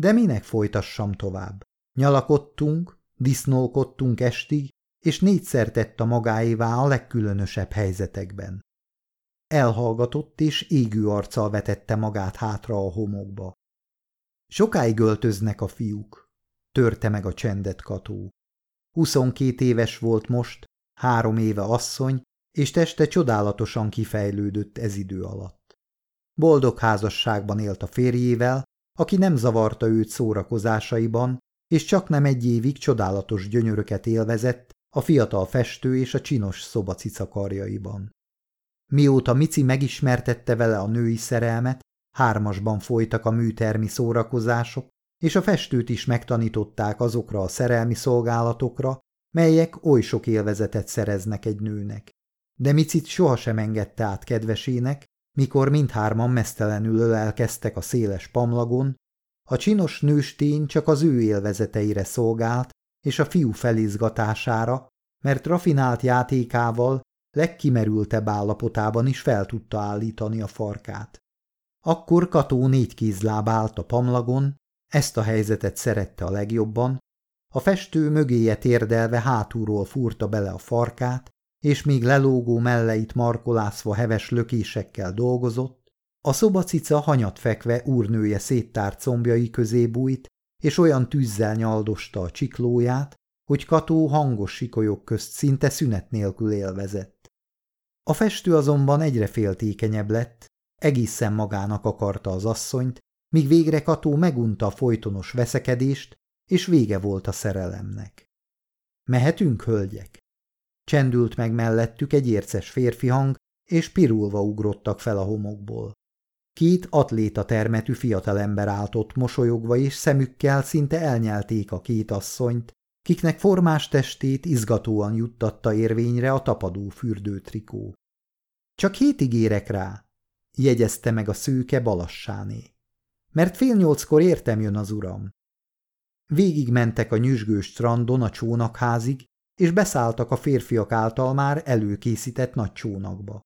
De minek folytassam tovább? Nyalakodtunk, disznolkodtunk estig, és négyszer tett a magáévá a legkülönösebb helyzetekben. Elhallgatott, és égő arccal vetette magát hátra a homokba. Sokáig öltöznek a fiúk, törte meg a csendet Kató. Huszonkét éves volt most, három éve asszony, és teste csodálatosan kifejlődött ez idő alatt. Boldog házasságban élt a férjével, aki nem zavarta őt szórakozásaiban, és csak nem egy évig csodálatos gyönyöröket élvezett a fiatal festő és a csinos szobacica karjaiban. Mióta Mici megismertette vele a női szerelmet, hármasban folytak a műtermi szórakozások, és a festőt is megtanították azokra a szerelmi szolgálatokra, melyek oly sok élvezetet szereznek egy nőnek. De Micit sohasem engedte át kedvesének, mikor mindhárman mesztelenül ölelkeztek a széles pamlagon, a csinos nőstény csak az ő élvezeteire szolgált, és a fiú felizgatására, mert rafinált játékával legkimerültebb állapotában is fel tudta állítani a farkát. Akkor Kató négy kézláb állt a pamlagon, ezt a helyzetet szerette a legjobban, a festő mögéje térdelve hátulról fúrta bele a farkát, és még lelógó melleit markolászva heves lökésekkel dolgozott, a szobacica hanyat fekve úrnője széttárt combjai közé bújt, és olyan tűzzel nyaldosta a csiklóját, hogy Kató hangos sikolyok közt szinte szünet nélkül élvezett. A festő azonban egyre féltékenyebb lett, egészen magának akarta az asszonyt, míg végre Kató megunta a folytonos veszekedést, és vége volt a szerelemnek. Mehetünk, hölgyek? Csendült meg mellettük egy érces férfi hang, és pirulva ugrottak fel a homokból. Két atléta termetű fiatalember állt ott mosolyogva, és szemükkel szinte elnyelték a két asszonyt, kiknek formás testét izgatóan juttatta érvényre a tapadó fürdőtrikó. Csak hétig érek rá, jegyezte meg a szőke balassáné. Mert fél nyolckor értem jön az uram. Végig mentek a nyüzsgős strandon a csónakházig, és beszálltak a férfiak által már előkészített nagy csónakba.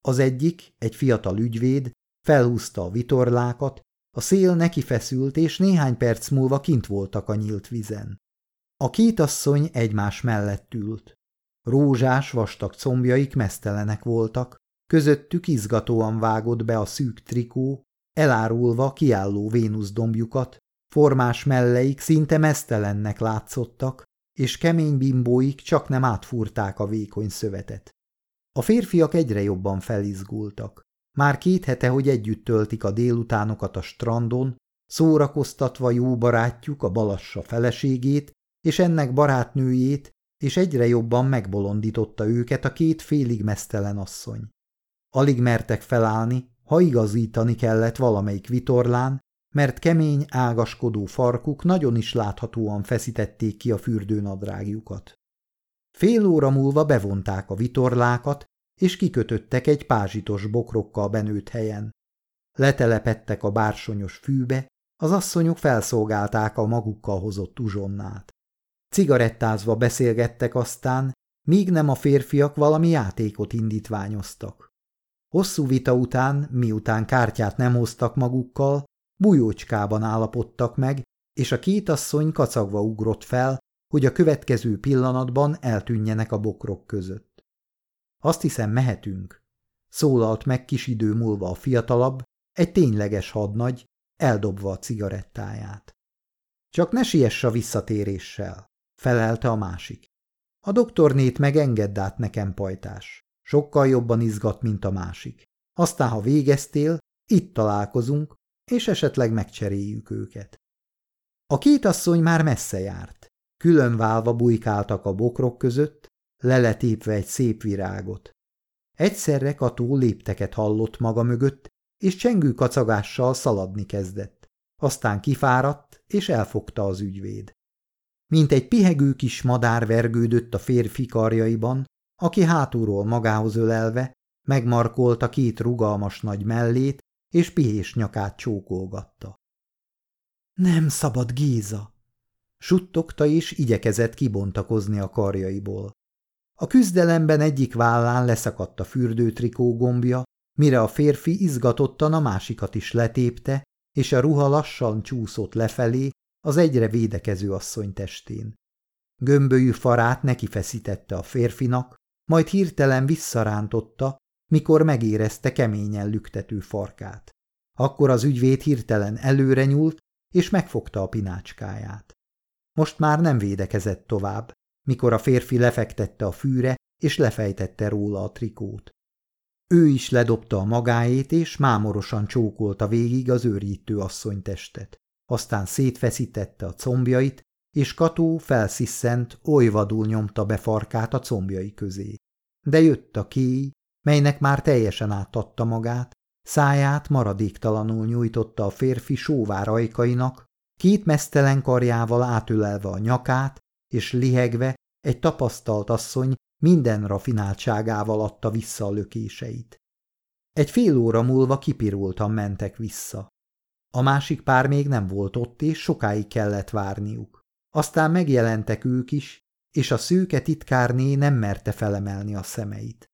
Az egyik, egy fiatal ügyvéd, felhúzta a vitorlákat, a szél neki feszült, és néhány perc múlva kint voltak a nyílt vizen. A két asszony egymás mellett ült. Rózsás, vastag combjaik mesztelenek voltak, közöttük izgatóan vágott be a szűk trikó, elárulva kiálló Vénusz dombjukat, formás melleik szinte mesztelennek látszottak, és kemény bimbóik csak nem átfúrták a vékony szövetet. A férfiak egyre jobban felizgultak. Már két hete, hogy együtt töltik a délutánokat a strandon, szórakoztatva jó barátjuk a balassa feleségét, és ennek barátnőjét, és egyre jobban megbolondította őket a két félig mesztelen asszony. Alig mertek felállni, ha igazítani kellett valamelyik vitorlán, mert kemény, ágaskodó farkuk nagyon is láthatóan feszítették ki a fürdőnadrágjukat. Fél óra múlva bevonták a vitorlákat, és kikötöttek egy pázsitos bokrokkal benőtt helyen. Letelepettek a bársonyos fűbe, az asszonyok felszolgálták a magukkal hozott uzsonnát. Cigarettázva beszélgettek aztán, míg nem a férfiak valami játékot indítványoztak. Hosszú vita után, miután kártyát nem hoztak magukkal, bujócskában állapodtak meg, és a két asszony kacagva ugrott fel, hogy a következő pillanatban eltűnjenek a bokrok között. Azt hiszem, mehetünk, szólalt meg kis idő múlva a fiatalabb, egy tényleges hadnagy, eldobva a cigarettáját. Csak ne siess a visszatéréssel, felelte a másik. A doktornét meg engedd át nekem, pajtás. Sokkal jobban izgat, mint a másik. Aztán, ha végeztél, itt találkozunk, és esetleg megcseréljük őket. A két asszony már messze járt. Különválva bujkáltak a bokrok között, leletépve egy szép virágot. Egyszerre Kató lépteket hallott maga mögött, és csengő kacagással szaladni kezdett. Aztán kifáradt, és elfogta az ügyvéd. mint egy pihegő kis madár vergődött a férfi karjaiban, aki hátulról magához ölelve megmarkolta két rugalmas nagy mellét, és pihés nyakát csókolgatta. Nem szabad, Géza! Suttogta és igyekezett kibontakozni a karjaiból. A küzdelemben egyik vállán leszakadt a fürdőtrikó gombja, mire a férfi izgatottan a másikat is letépte, és a ruha lassan csúszott lefelé az egyre védekező asszony testén. Gömbölyű farát neki feszítette a férfinak, majd hirtelen visszarántotta, mikor megérezte keményen lüktető farkát. Akkor az ügyvéd hirtelen előre nyúlt, és megfogta a pinácskáját. Most már nem védekezett tovább, mikor a férfi lefektette a fűre, és lefejtette róla a trikót. Ő is ledobta a magáét, és mámorosan csókolta végig az őrítő asszony testet. Aztán szétfeszítette a combjait, és Kató felsziszent, oly vadul nyomta be farkát a combjai közé. De jött a kéj, melynek már teljesen átadta magát, száját maradéktalanul nyújtotta a férfi sóvár ajkainak, két mesztelen karjával átölelve a nyakát, és lihegve egy tapasztalt asszony minden rafináltságával adta vissza a lökéseit. Egy fél óra múlva kipirultan mentek vissza. A másik pár még nem volt ott, és sokáig kellett várniuk. Aztán megjelentek ők is, és a szőke titkárné nem merte felemelni a szemeit.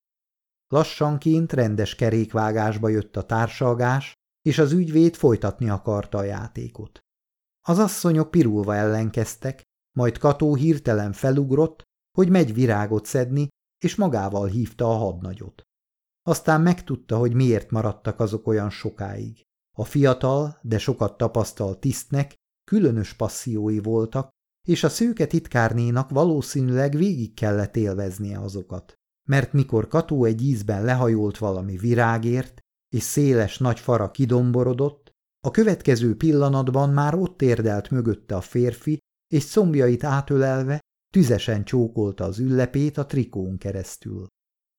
Lassanként rendes kerékvágásba jött a társalgás, és az ügyvéd folytatni akarta a játékot. Az asszonyok pirulva ellenkeztek, majd Kató hirtelen felugrott, hogy megy virágot szedni, és magával hívta a hadnagyot. Aztán megtudta, hogy miért maradtak azok olyan sokáig. A fiatal, de sokat tapasztalt tisztnek különös passziói voltak, és a szőke titkárnénak valószínűleg végig kellett élveznie azokat. Mert mikor Kató egy ízben lehajolt valami virágért, és széles nagy fara kidomborodott, a következő pillanatban már ott érdelt mögötte a férfi, és szombjait átölelve tüzesen csókolta az üllepét a trikón keresztül.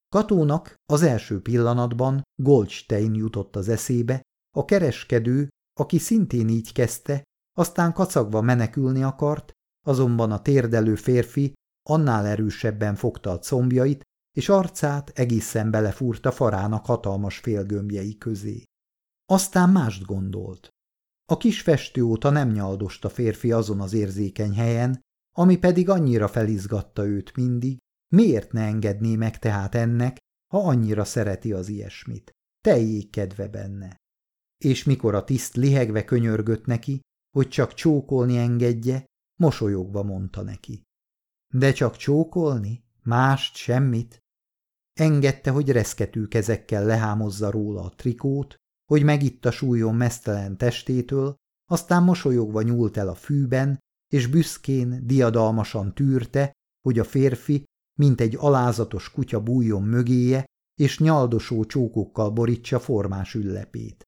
Katónak az első pillanatban Goldstein jutott az eszébe, a kereskedő, aki szintén így kezdte, aztán kacagva menekülni akart, azonban a térdelő férfi annál erősebben fogta a combjait, és arcát egészen belefúrta farának hatalmas félgömbjei közé. Aztán mást gondolt. A kis festő óta nem a férfi azon az érzékeny helyen, ami pedig annyira felizgatta őt mindig, miért ne engedné meg tehát ennek, ha annyira szereti az ilyesmit. Teljék kedve benne. És mikor a tiszt lihegve könyörgött neki, hogy csak csókolni engedje, mosolyogva mondta neki. De csak csókolni? Mást, semmit? Engedte, hogy reszketű kezekkel lehámozza róla a trikót, hogy megitta súlyon mesztelen testétől, aztán mosolyogva nyúlt el a fűben, és büszkén, diadalmasan tűrte, hogy a férfi, mint egy alázatos kutya bújjon mögéje, és nyaldosó csókokkal borítsa formás üllepét.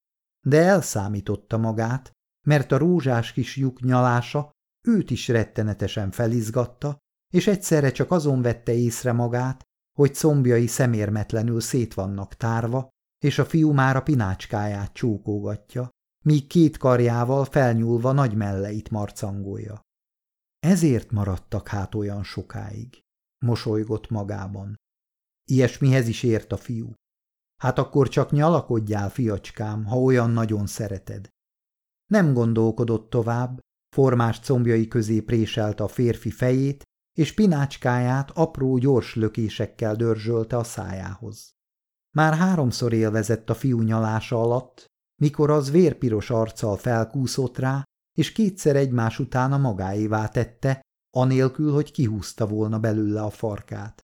De elszámította magát, mert a rózsás kis lyuk nyalása őt is rettenetesen felizgatta, és egyszerre csak azon vette észre magát, hogy combjai szemérmetlenül szét vannak tárva, és a fiú már a pinácskáját csókógatja, míg két karjával felnyúlva nagy melleit marcangolja. Ezért maradtak hát olyan sokáig, mosolygott magában. Ilyesmihez is ért a fiú. Hát akkor csak nyalakodjál, fiacskám, ha olyan nagyon szereted. Nem gondolkodott tovább, formás combjai közé préselte a férfi fejét, és pinácskáját apró gyors lökésekkel dörzsölte a szájához. Már háromszor élvezett a fiú nyalása alatt, mikor az vérpiros arccal felkúszott rá, és kétszer egymás után a magáévá tette, anélkül, hogy kihúzta volna belőle a farkát.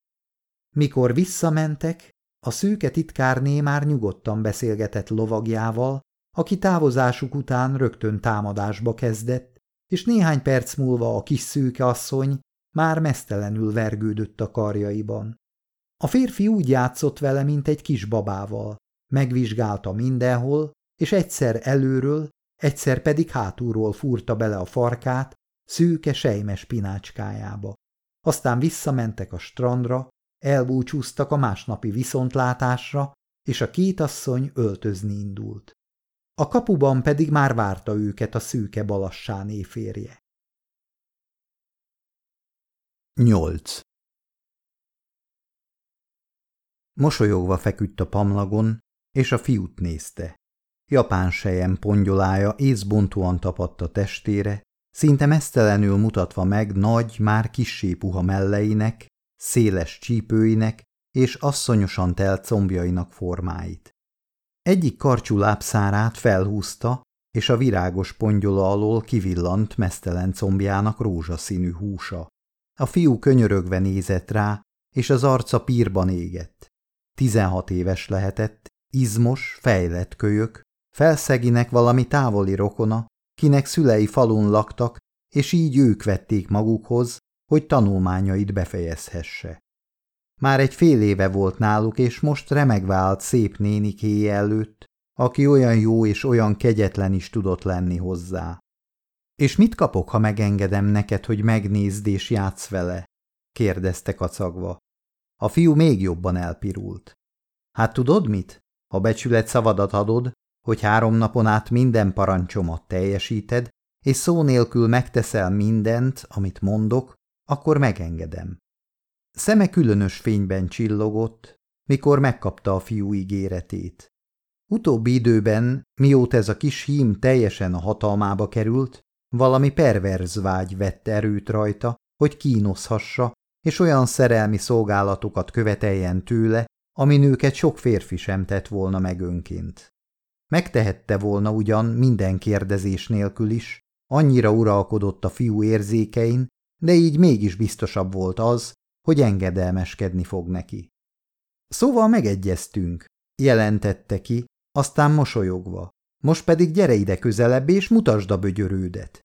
Mikor visszamentek, a szőke titkárné már nyugodtan beszélgetett lovagjával, aki távozásuk után rögtön támadásba kezdett, és néhány perc múlva a kis szőke asszony már mesztelenül vergődött a karjaiban. A férfi úgy játszott vele, mint egy kis babával. Megvizsgálta mindenhol, és egyszer előről, egyszer pedig hátulról fúrta bele a farkát szűke sejmes pinácskájába. Aztán visszamentek a strandra, elbúcsúztak a másnapi viszontlátásra, és a két asszony öltözni indult. A kapuban pedig már várta őket a szűke balassán éférje. 8. Mosolyogva feküdt a pamlagon, és a fiút nézte. Japán sejem pongyolája észbontóan tapadt a testére, szinte mesztelenül mutatva meg nagy, már kissé puha melleinek, széles csípőinek és asszonyosan telt combjainak formáit. Egyik karcsú lábszárát felhúzta, és a virágos pongyola alól kivillant mesztelen combjának rózsaszínű húsa. A fiú könyörögve nézett rá, és az arca pírban égett. Tizenhat éves lehetett, izmos, fejlett kölyök, felszeginek valami távoli rokona, kinek szülei falun laktak, és így ők vették magukhoz, hogy tanulmányait befejezhesse. Már egy fél éve volt náluk, és most remegve állt szép nénikéje előtt, aki olyan jó és olyan kegyetlen is tudott lenni hozzá. És mit kapok, ha megengedem neked, hogy megnézd és játsz vele? kérdezte kacagva. A fiú még jobban elpirult. Hát tudod mit? Ha becsület szavadat adod, hogy három napon át minden parancsomat teljesíted, és szó nélkül megteszel mindent, amit mondok, akkor megengedem. Szeme különös fényben csillogott, mikor megkapta a fiú ígéretét. Utóbbi időben, mióta ez a kis hím teljesen a hatalmába került, valami perverz vágy vett erőt rajta, hogy kínoszhassa, és olyan szerelmi szolgálatokat követeljen tőle, amin őket sok férfi sem tett volna meg önként. Megtehette volna ugyan minden kérdezés nélkül is, annyira uralkodott a fiú érzékein, de így mégis biztosabb volt az, hogy engedelmeskedni fog neki. Szóval megegyeztünk, jelentette ki, aztán mosolyogva. Most pedig gyere ide közelebb, és mutasd a bögyörődet.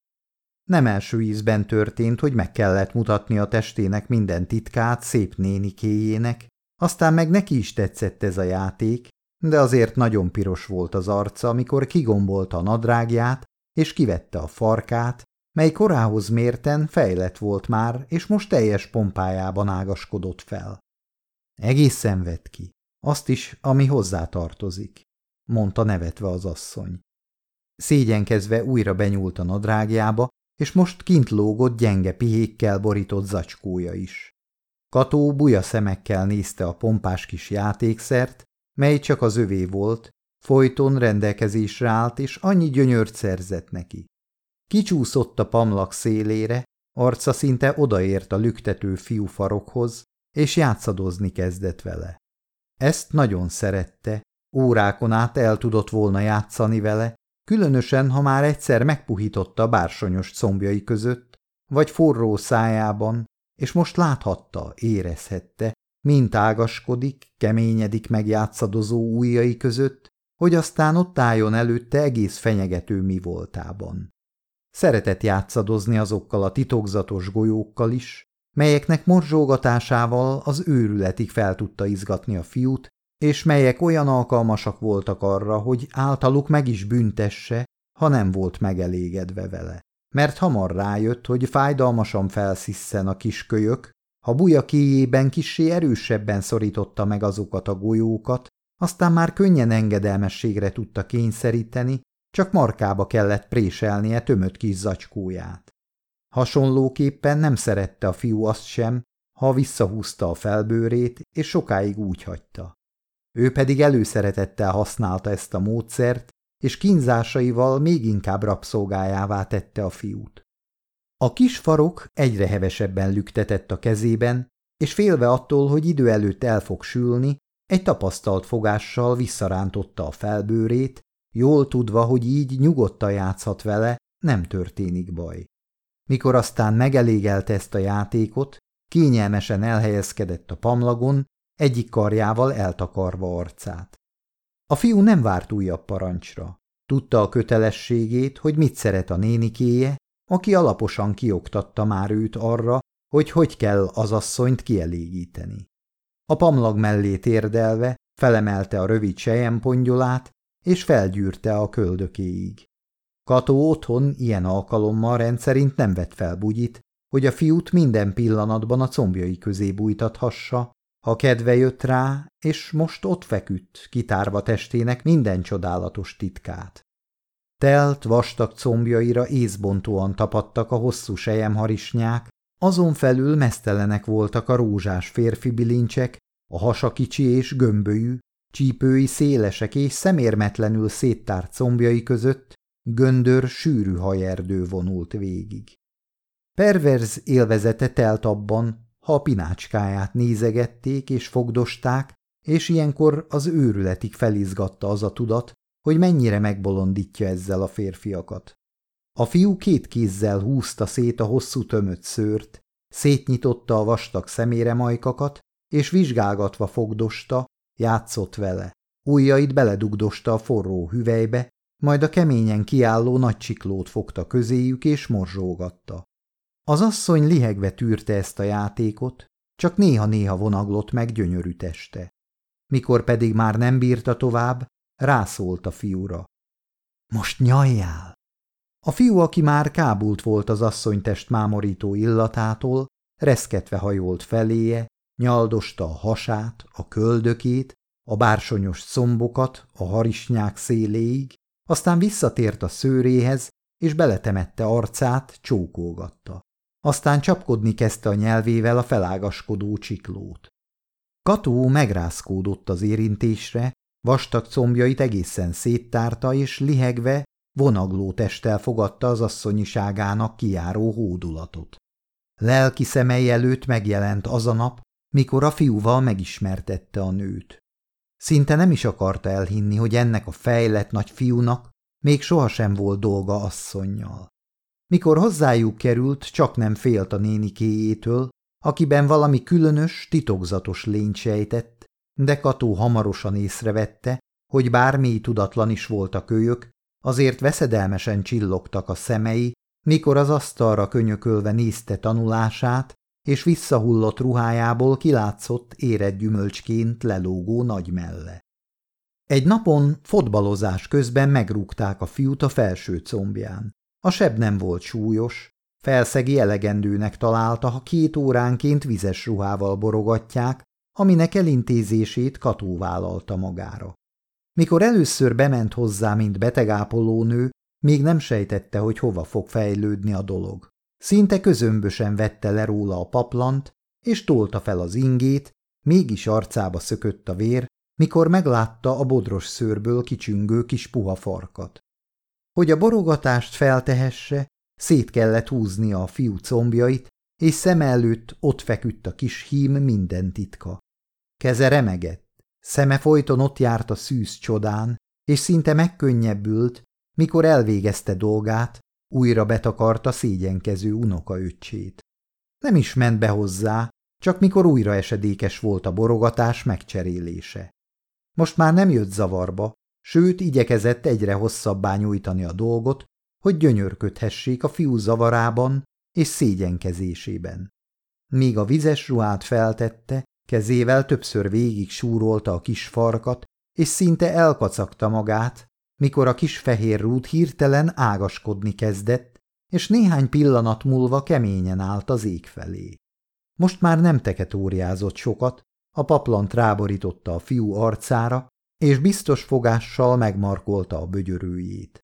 Nem első ízben történt, hogy meg kellett mutatni a testének minden titkát szép nénikéjének, aztán meg neki is tetszett ez a játék, de azért nagyon piros volt az arca, amikor kigombolta a nadrágját, és kivette a farkát, mely korához mérten fejlett volt már, és most teljes pompájában ágaskodott fel. Egészen vett ki, azt is, ami hozzá tartozik, mondta nevetve az asszony. Szégyenkezve újra benyúlt a nadrágjába, és most kint lógott gyenge pihékkel borított zacskója is. Kató buja szemekkel nézte a pompás kis játékszert, mely csak az övé volt, folyton rendelkezésre állt, és annyi gyönyört szerzett neki. Kicsúszott a pamlak szélére, arca szinte odaért a lüktető fiúfarokhoz, és játszadozni kezdett vele. Ezt nagyon szerette, órákon át el tudott volna játszani vele, különösen, ha már egyszer megpuhította bársonyos combjai között, vagy forró szájában, és most láthatta, érezhette, mint ágaskodik, keményedik megjátszadozó ujjai között, hogy aztán ott álljon előtte egész fenyegető mi voltában. Szeretett játszadozni azokkal a titokzatos golyókkal is, melyeknek morzsógatásával az őrületig fel tudta izgatni a fiút, és melyek olyan alkalmasak voltak arra, hogy általuk meg is büntesse, ha nem volt megelégedve vele. Mert hamar rájött, hogy fájdalmasan felszisszen a kis kölyök, ha buja kéjében kissé erősebben szorította meg azokat a golyókat, aztán már könnyen engedelmességre tudta kényszeríteni, csak markába kellett préselnie tömött kis zacskóját. Hasonlóképpen nem szerette a fiú azt sem, ha visszahúzta a felbőrét, és sokáig úgy hagyta. Ő pedig előszeretettel használta ezt a módszert, és kínzásaival még inkább rabszolgájává tette a fiút. A kis farok egyre hevesebben lüktetett a kezében, és félve attól, hogy idő előtt el fog sülni, egy tapasztalt fogással visszarántotta a felbőrét, jól tudva, hogy így nyugodtan játszhat vele, nem történik baj. Mikor aztán megelégelte ezt a játékot, kényelmesen elhelyezkedett a pamlagon, egyik karjával eltakarva arcát. A fiú nem várt újabb parancsra. Tudta a kötelességét, hogy mit szeret a nénikéje, aki alaposan kioktatta már őt arra, hogy hogy kell az asszonyt kielégíteni. A pamlag mellé térdelve felemelte a rövid sejempongyolát, és felgyűrte a köldökéig. Kató otthon ilyen alkalommal rendszerint nem vett fel bugyit, hogy a fiút minden pillanatban a combjai közé bújtathassa, ha kedve jött rá, és most ott feküdt, kitárva testének minden csodálatos titkát. Telt, vastag combjaira észbontóan tapadtak a hosszú sejemharisnyák, Azon felül mesztelenek voltak a rózsás férfi bilincsek, a hasa kicsi és gömbölyű, csípői szélesek és szemérmetlenül széttárt combjai között göndör sűrű hajerdő vonult végig. Perverz élvezete telt abban, ha a pinácskáját nézegették és fogdosták, és ilyenkor az őrületig felizgatta az a tudat, hogy mennyire megbolondítja ezzel a férfiakat. A fiú két kézzel húzta szét a hosszú tömött szőrt, szétnyitotta a vastag szemére majkakat, és vizsgálgatva fogdosta, játszott vele. Ujjait beledugdosta a forró hüvelybe, majd a keményen kiálló nagy csiklót fogta közéjük és morzsógatta. Az asszony lihegve tűrte ezt a játékot, csak néha-néha vonaglott meg gyönyörű teste. Mikor pedig már nem bírta tovább, rászólt a fiúra. Most nyaljál! A fiú, aki már kábult volt az asszony test mámorító illatától, reszketve hajolt feléje, nyaldosta a hasát, a köldökét, a bársonyos szombokat a harisnyák széléig, aztán visszatért a szőréhez, és beletemette arcát, csókolgatta. Aztán csapkodni kezdte a nyelvével a felágaskodó csiklót. Kató megrázkódott az érintésre, vastag combjait egészen széttárta, és lihegve, vonagló testtel fogadta az asszonyiságának kiáró hódulatot. Lelki szemei előtt megjelent az a nap, mikor a fiúval megismertette a nőt. Szinte nem is akarta elhinni, hogy ennek a fejlett nagy fiúnak még sohasem volt dolga asszonnyal. Mikor hozzájuk került, csak nem félt a nénikéjétől, akiben valami különös, titokzatos lényt sejtett, de Kató hamarosan észrevette, hogy bármi tudatlan is volt a kölyök, azért veszedelmesen csillogtak a szemei, mikor az asztalra könyökölve nézte tanulását, és visszahullott ruhájából kilátszott érett gyümölcsként lelógó nagy melle. Egy napon fotbalozás közben megrúgták a fiút a felső combján. A seb nem volt súlyos, felszegi elegendőnek találta, ha két óránként vizes ruhával borogatják, aminek elintézését Kató vállalta magára. Mikor először bement hozzá, mint betegápolónő, még nem sejtette, hogy hova fog fejlődni a dolog. Szinte közömbösen vette le róla a paplant, és tolta fel az ingét, mégis arcába szökött a vér, mikor meglátta a bodros szőrből kicsüngő kis puha farkat. Hogy a borogatást feltehesse, szét kellett húznia a fiú combjait, és szem előtt ott feküdt a kis hím minden titka. Keze remegett, szeme folyton ott járt a szűz csodán, és szinte megkönnyebbült, mikor elvégezte dolgát, újra betakarta szégyenkező unokaöccsét. Nem is ment be hozzá, csak mikor újra esedékes volt a borogatás megcserélése. Most már nem jött zavarba, sőt igyekezett egyre hosszabbá nyújtani a dolgot, hogy gyönyörködhessék a fiú zavarában és szégyenkezésében. Míg a vizes ruhát feltette, kezével többször végig súrolta a kis farkat, és szinte elkacagta magát, mikor a kis fehér rút hirtelen ágaskodni kezdett, és néhány pillanat múlva keményen állt az ég felé. Most már nem teketóriázott sokat, a paplant ráborította a fiú arcára, és biztos fogással megmarkolta a bögyörőjét.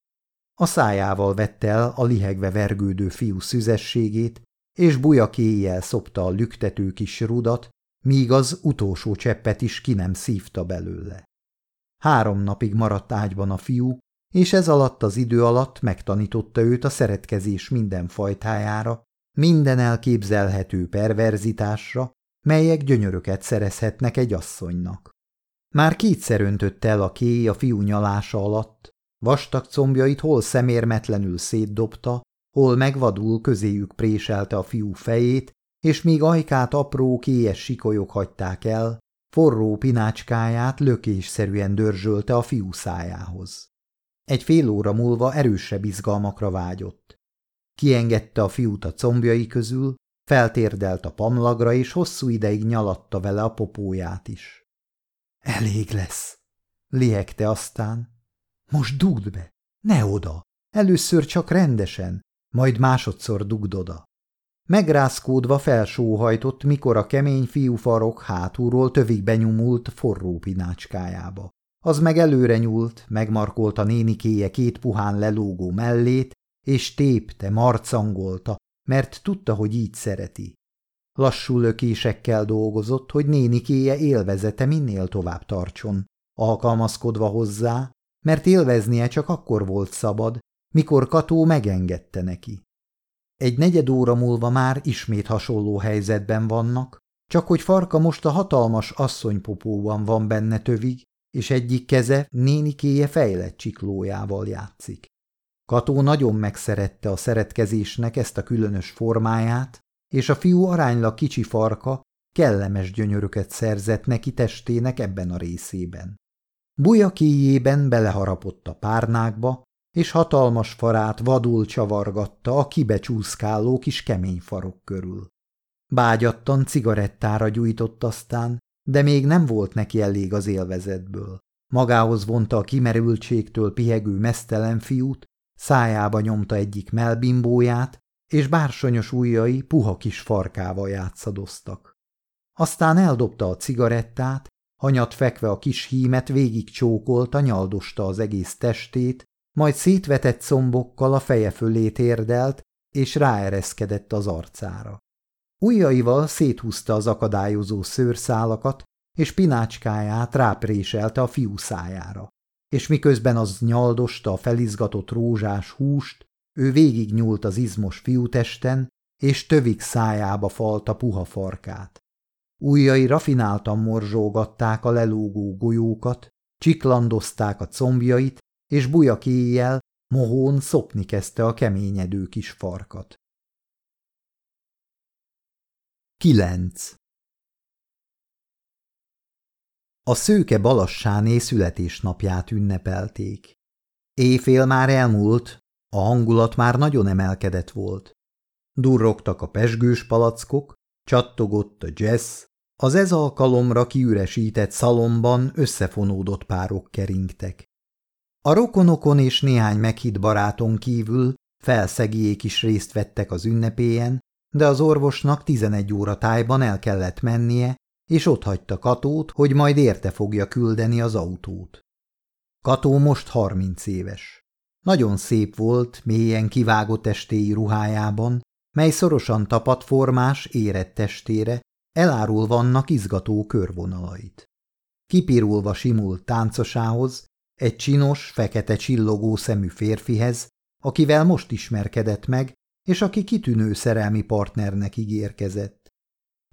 A szájával vette el a lihegve vergődő fiú szüzességét, és bujakéjjel szopta a lüktető kis rudat, míg az utolsó cseppet is ki nem szívta belőle. Három napig maradt ágyban a fiú, és ez alatt az idő alatt megtanította őt a szeretkezés minden fajtájára, minden elképzelhető perverzitásra, melyek gyönyöröket szerezhetnek egy asszonynak. Már kétszer öntött el a kéj a fiú nyalása alatt, vastag combjait hol szemérmetlenül szétdobta, hol megvadul közéjük préselte a fiú fejét, és míg ajkát apró kéjes sikolyok hagyták el, forró pinácskáját lökésszerűen dörzsölte a fiú szájához. Egy fél óra múlva erősebb izgalmakra vágyott. Kiengedte a fiút a combjai közül, feltérdelt a pamlagra, és hosszú ideig nyalatta vele a popóját is. Elég lesz, lihegte aztán. Most dugd be, ne oda, először csak rendesen, majd másodszor dugd oda. Megrázkódva felsóhajtott, mikor a kemény fiúfarok hátulról tövig benyomult forró pinácskájába. Az meg előre nyúlt, megmarkolta nénikéje két puhán lelógó mellét, és tépte, marcangolta, mert tudta, hogy így szereti. Lassú lökésekkel dolgozott, hogy nénikéje élvezete minél tovább tartson, alkalmazkodva hozzá, mert élveznie csak akkor volt szabad, mikor Kató megengedte neki. Egy negyed óra múlva már ismét hasonló helyzetben vannak, csak hogy farka most a hatalmas asszonypopóban van benne tövig, és egyik keze nénikéje fejlett csiklójával játszik. Kató nagyon megszerette a szeretkezésnek ezt a különös formáját, és a fiú aránylag kicsi farka kellemes gyönyöröket szerzett neki testének ebben a részében. Buja kíjében beleharapott a párnákba, és hatalmas farát vadul csavargatta a kibecsúszkáló kis kemény farok körül. Bágyattan cigarettára gyújtott aztán, de még nem volt neki elég az élvezetből. Magához vonta a kimerültségtől pihegő mesztelen fiút, szájába nyomta egyik melbimbóját, és bársonyos ujjai puha kis farkával játszadoztak. Aztán eldobta a cigarettát, hanyat fekve a kis hímet végig csókolta, nyaldosta az egész testét, majd szétvetett szombokkal a feje fölé térdelt, és ráereszkedett az arcára. Ujjaival széthúzta az akadályozó szőrszálakat, és pinácskáját rápréselte a fiú szájára. És miközben az nyaldosta a felizgatott rózsás húst, ő végignyúlt az izmos fiútesten, és tövik szájába falta puha farkát. Újjai rafináltan morzsógatták a lelógó golyókat, csiklandozták a combjait, és bujak éjjel mohón szopni kezdte a keményedő kis farkat. 9. A szőke Balassáné születésnapját ünnepelték. Éjfél már elmúlt, a hangulat már nagyon emelkedett volt. Durrogtak a pesgős palackok, csattogott a jazz, az ez alkalomra kiüresített szalomban összefonódott párok keringtek. A rokonokon és néhány meghitt baráton kívül felszegiék is részt vettek az ünnepélyen, de az orvosnak tizenegy óra tájban el kellett mennie, és hagyta Katót, hogy majd érte fogja küldeni az autót. Kató most harminc éves. Nagyon szép volt, mélyen kivágott estéi ruhájában, mely szorosan tapadt formás, érett testére, elárul vannak izgató körvonalait. Kipirulva simult táncosához, egy csinos, fekete csillogó szemű férfihez, akivel most ismerkedett meg, és aki kitűnő szerelmi partnernek ígérkezett.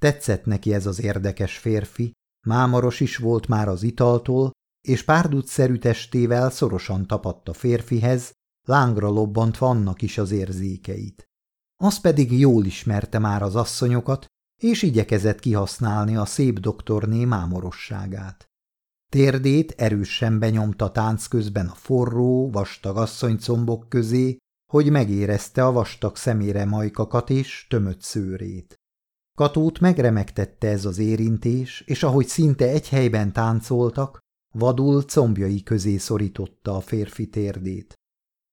Tetszett neki ez az érdekes férfi, mámoros is volt már az italtól, és párdutszerű testével szorosan tapadt a férfihez, lángra lobbantva annak is az érzékeit. Az pedig jól ismerte már az asszonyokat, és igyekezett kihasználni a szép doktorné mámorosságát. Térdét erősen benyomta tánc közben a forró, vastag asszonycombok közé, hogy megérezte a vastag szemére majkakat és tömött szőrét. Katót megremegtette ez az érintés, és ahogy szinte egy helyben táncoltak, vadul combjai közé szorította a férfi térdét.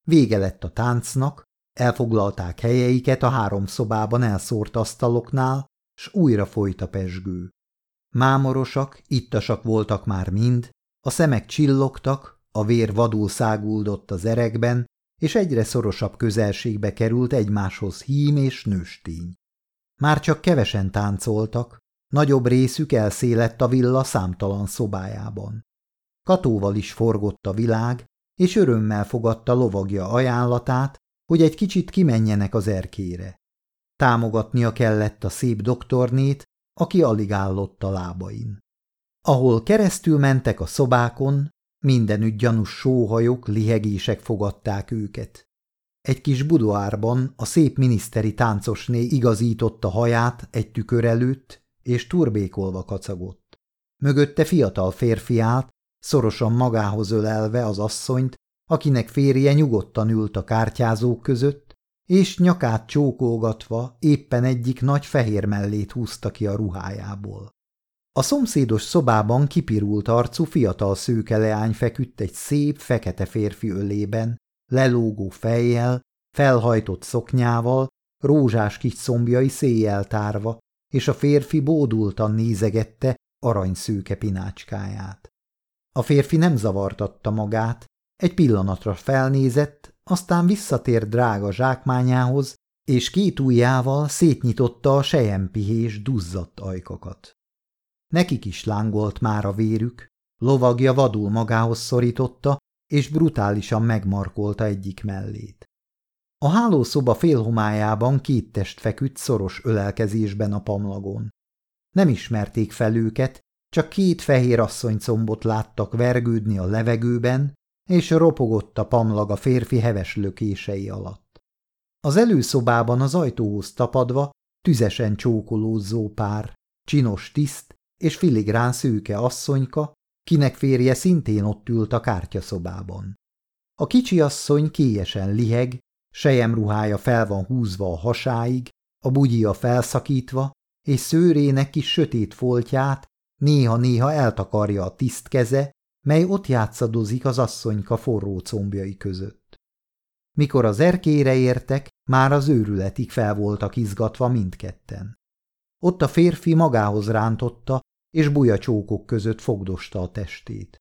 Vége lett a táncnak, elfoglalták helyeiket a három szobában elszórt asztaloknál, s újra folyt a pesgő. Mámorosak, ittasak voltak már mind, a szemek csillogtak, a vér vadul száguldott az erekben, és egyre szorosabb közelségbe került egymáshoz hím és nőstény. Már csak kevesen táncoltak, nagyobb részük elszélett a villa számtalan szobájában. Katóval is forgott a világ, és örömmel fogadta lovagja ajánlatát, hogy egy kicsit kimenjenek az erkére. Támogatnia kellett a szép doktornét, aki alig állott a lábain. Ahol keresztül mentek a szobákon, mindenütt gyanús sóhajok, lihegések fogadták őket. Egy kis budoárban a szép miniszteri táncosné igazította haját egy tükör előtt, és turbékolva kacagott. Mögötte fiatal férfi állt, szorosan magához ölelve az asszonyt, akinek férje nyugodtan ült a kártyázók között, és nyakát csókolgatva éppen egyik nagy fehér mellét húzta ki a ruhájából. A szomszédos szobában kipirult arcú fiatal szőke leány feküdt egy szép, fekete férfi ölében, lelógó fejjel, felhajtott szoknyával, rózsás kis szombjai széjjel tárva, és a férfi bódultan nézegette aranyszőke pinácskáját. A férfi nem zavartatta magát, egy pillanatra felnézett, aztán visszatért drága zsákmányához, és két ujjával szétnyitotta a sejempihés duzzadt ajkakat. Nekik is lángolt már a vérük, lovagja vadul magához szorította, és brutálisan megmarkolta egyik mellét. A hálószoba félhomájában két test feküdt szoros ölelkezésben a pamlagon. Nem ismerték fel őket, csak két fehér asszonycombot láttak vergődni a levegőben, és ropogott a pamlag a férfi heves lökései alatt. Az előszobában az ajtóhoz tapadva tüzesen csókolózó pár, csinos tiszt és filigrán szőke asszonyka, kinek férje szintén ott ült a kártyaszobában. A kicsi asszony kélyesen liheg, sejemruhája fel van húzva a hasáig, a bugyia felszakítva, és szőrének kis sötét foltját néha-néha eltakarja a tiszt keze, mely ott játszadozik az asszonyka forró combjai között. Mikor az erkére értek, már az őrületig fel voltak izgatva mindketten. Ott a férfi magához rántotta, és bujacsókok között fogdosta a testét.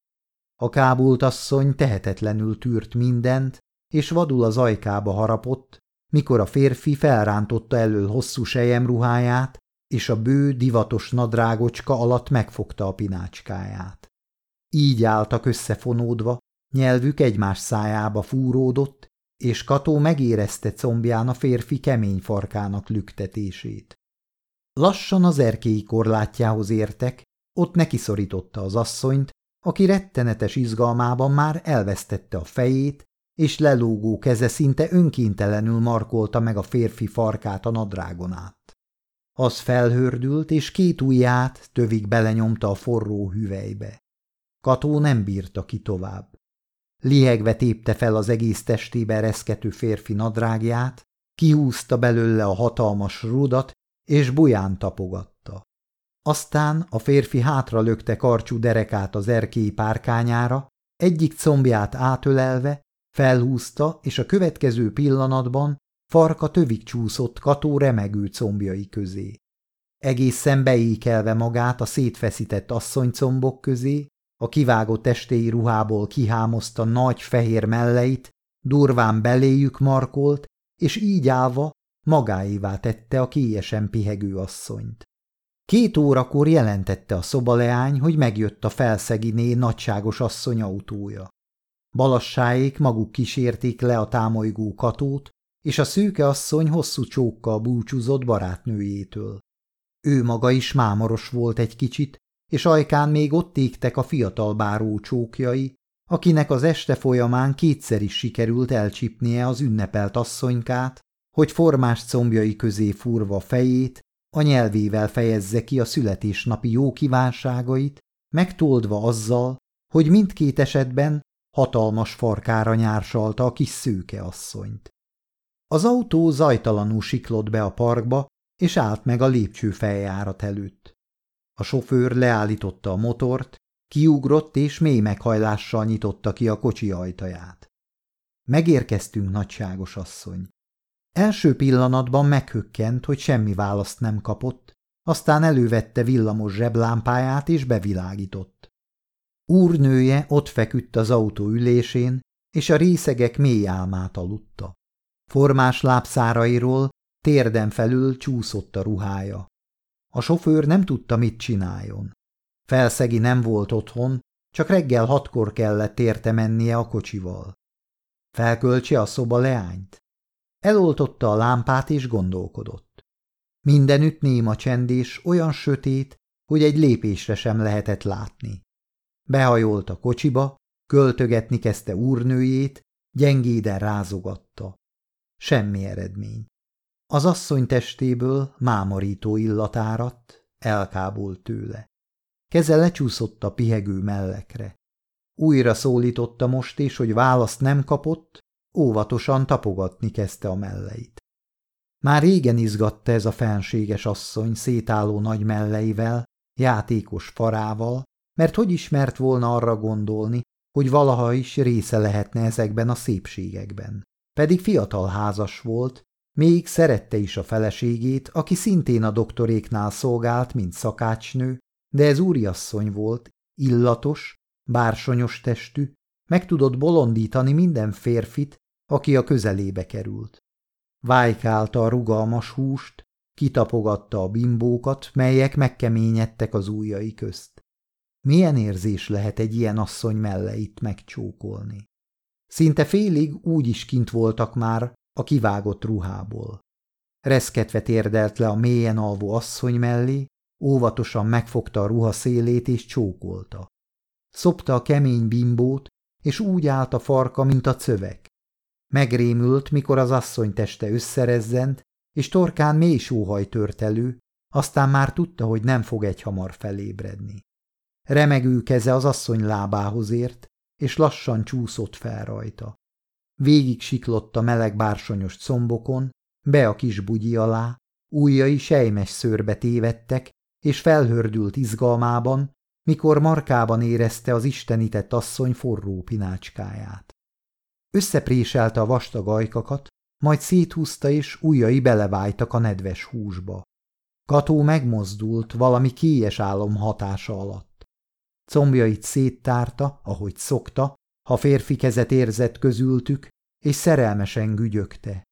A kábult asszony tehetetlenül tűrt mindent, és vadul az ajkába harapott, mikor a férfi felrántotta elől hosszú sejemruháját, és a bő, divatos nadrágocska alatt megfogta a pinácskáját. Így álltak összefonódva, nyelvük egymás szájába fúródott, és Kató megérezte combján a férfi kemény farkának lüktetését. Lassan az erkélyi korlátjához értek, ott nekiszorította az asszonyt, aki rettenetes izgalmában már elvesztette a fejét, és lelógó keze szinte önkéntelenül markolta meg a férfi farkát a nadrágon át. Az felhördült, és két ujját tövig belenyomta a forró hüvelybe. Kató nem bírta ki tovább. Liegve tépte fel az egész testébe reszkető férfi nadrágját, kihúzta belőle a hatalmas rudat, és buján tapogatta. Aztán a férfi hátra lökte karcsú derekát az erkély párkányára, egyik combját átölelve, felhúzta, és a következő pillanatban farka tövig csúszott Kató remegő combjai közé. Egészen beékelve magát a szétfeszített asszonycombok közé, a kivágott testéi ruhából kihámozta nagy fehér melleit, durván beléjük markolt, és így állva magáévá tette a kélyesen pihegő asszonyt. Két órakor jelentette a szobaleány, hogy megjött a felszeginé nagyságos asszony autója. Balassáék maguk kísérték le a támolygó katót, és a szőke asszony hosszú csókkal búcsúzott barátnőjétől. Ő maga is mámoros volt egy kicsit, és ajkán még ott égtek a fiatal báró csókjai, akinek az este folyamán kétszer is sikerült elcsipnie az ünnepelt asszonykát, hogy formás combjai közé furva fejét, a nyelvével fejezze ki a születésnapi jó kívánságait, megtoldva azzal, hogy mindkét esetben hatalmas farkára nyársalta a kis szőke asszonyt. Az autó zajtalanul siklott be a parkba, és állt meg a lépcső feljárat előtt. A sofőr leállította a motort, kiugrott és mély meghajlással nyitotta ki a kocsi ajtaját. Megérkeztünk, nagyságos asszony. Első pillanatban meghökkent, hogy semmi választ nem kapott, aztán elővette villamos zseblámpáját és bevilágított. Úrnője ott feküdt az autó ülésén, és a részegek mély álmát aludta. Formás lábszárairól térden felül csúszott a ruhája. A sofőr nem tudta, mit csináljon. Felszegi nem volt otthon, csak reggel hatkor kellett érte mennie a kocsival. Felköltse a szoba leányt. Eloltotta a lámpát és gondolkodott. Mindenütt néma csend és olyan sötét, hogy egy lépésre sem lehetett látni. Behajolt a kocsiba, költögetni kezdte úrnőjét, gyengéden rázogatta. Semmi eredmény. Az asszony testéből mámorító illat áradt, elkábult tőle. Keze lecsúszott a pihegő mellekre. Újra szólította most is, hogy választ nem kapott, óvatosan tapogatni kezdte a melleit. Már régen izgatta ez a fenséges asszony szétálló nagy melleivel, játékos farával, mert hogy ismert volna arra gondolni, hogy valaha is része lehetne ezekben a szépségekben. Pedig fiatal házas volt, még szerette is a feleségét, aki szintén a doktoréknál szolgált, mint szakácsnő, de ez úriasszony volt, illatos, bársonyos testű, meg tudott bolondítani minden férfit, aki a közelébe került. vájkálta a rugalmas húst, kitapogatta a bimbókat, melyek megkeményedtek az ujjai közt. Milyen érzés lehet egy ilyen asszony melleit megcsókolni? Szinte félig úgy is kint voltak már a kivágott ruhából. Reszketve térdelt le a mélyen alvó asszony mellé, óvatosan megfogta a ruha szélét és csókolta. Szopta a kemény bimbót, és úgy állt a farka, mint a cövek. Megrémült, mikor az asszony teste összerezzent, és torkán mély sóhaj tört elő, aztán már tudta, hogy nem fog egy hamar felébredni. Remegő keze az asszony lábához ért, és lassan csúszott fel rajta. Végig siklott a meleg bársonyos combokon, be a kis bugyi alá, ujjai sejmes szőrbe tévedtek, és felhördült izgalmában, mikor markában érezte az istenített asszony forró pinácskáját. Összepréselte a vastag ajkakat, majd széthúzta, és ujjai belevájtak a nedves húsba. Kató megmozdult valami kélyes álom hatása alatt. Combjait széttárta, ahogy szokta, ha férfi kezet érzett közültük, és szerelmesen gügyögte.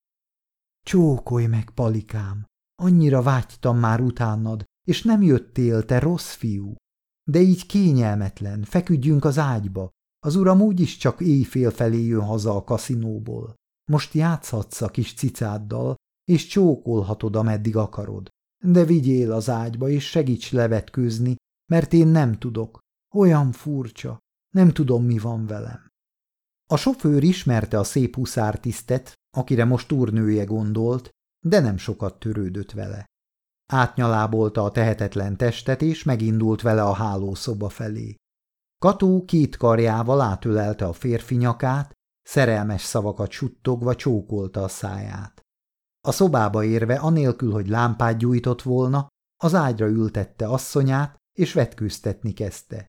Csókolj meg, palikám! Annyira vágytam már utánad, és nem jöttél, te rossz fiú. De így kényelmetlen, feküdjünk az ágyba. Az uram úgyis csak éjfél felé jön haza a kaszinóból. Most játszhatsz a kis cicáddal, és csókolhatod, ameddig akarod. De vigyél az ágyba, és segíts levetkőzni, mert én nem tudok. Olyan furcsa. Nem tudom, mi van velem. A sofőr ismerte a szép huszártisztet, akire most úrnője gondolt, de nem sokat törődött vele. Átnyalábolta a tehetetlen testet, és megindult vele a hálószoba felé. Kató két karjával átölelte a férfi nyakát, szerelmes szavakat suttogva csókolta a száját. A szobába érve, anélkül, hogy lámpát gyújtott volna, az ágyra ültette asszonyát, és vetkőztetni kezdte.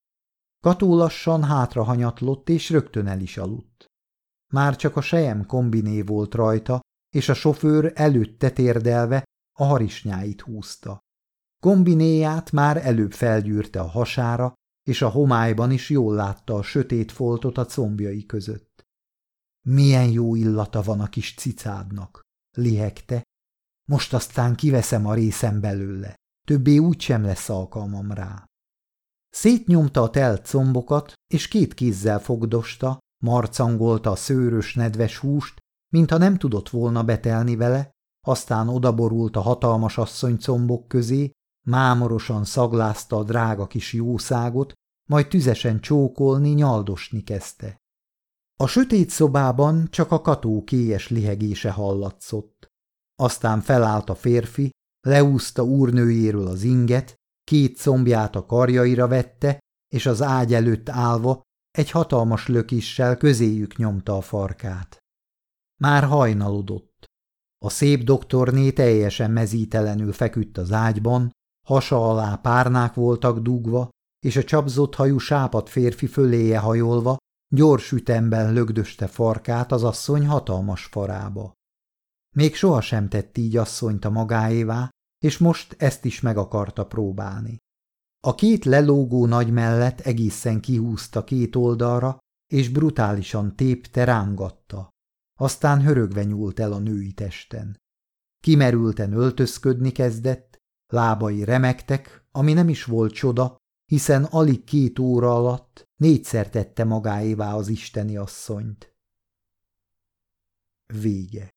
Kató lassan hátra hanyatlott, és rögtön el is aludt. Már csak a sejem kombiné volt rajta, és a sofőr előtte térdelve a harisnyáit húzta. Kombinéját már előbb felgyűrte a hasára, és a homályban is jól látta a sötét foltot a combjai között. Milyen jó illata van a kis cicádnak, lihegte. Most aztán kiveszem a részem belőle, többé úgysem lesz alkalmam rá. Szétnyomta a telt combokat, és két kézzel fogdosta, marcangolta a szőrös, nedves húst, mintha nem tudott volna betelni vele, aztán odaborult a hatalmas asszony combok közé, mámorosan szaglázta a drága kis jószágot, majd tüzesen csókolni, nyaldosni kezdte. A sötét szobában csak a kató kélyes lihegése hallatszott. Aztán felállt a férfi, leúzta úrnőjéről az inget, két combját a karjaira vette, és az ágy előtt állva egy hatalmas lökissel közéjük nyomta a farkát. Már hajnalodott. A szép doktorné teljesen mezítelenül feküdt az ágyban, hasa alá párnák voltak dugva, és a csapzott hajú sápat férfi föléje hajolva gyors ütemben lögdöste farkát az asszony hatalmas farába. Még sohasem tett így asszonyt a magáévá, és most ezt is meg akarta próbálni. A két lelógó nagy mellett egészen kihúzta két oldalra, és brutálisan tépte, rángatta. Aztán hörögve nyúlt el a női testen. Kimerülten öltözködni kezdett, lábai remektek, ami nem is volt csoda, hiszen alig két óra alatt négyszer tette magáévá az isteni asszonyt. Vége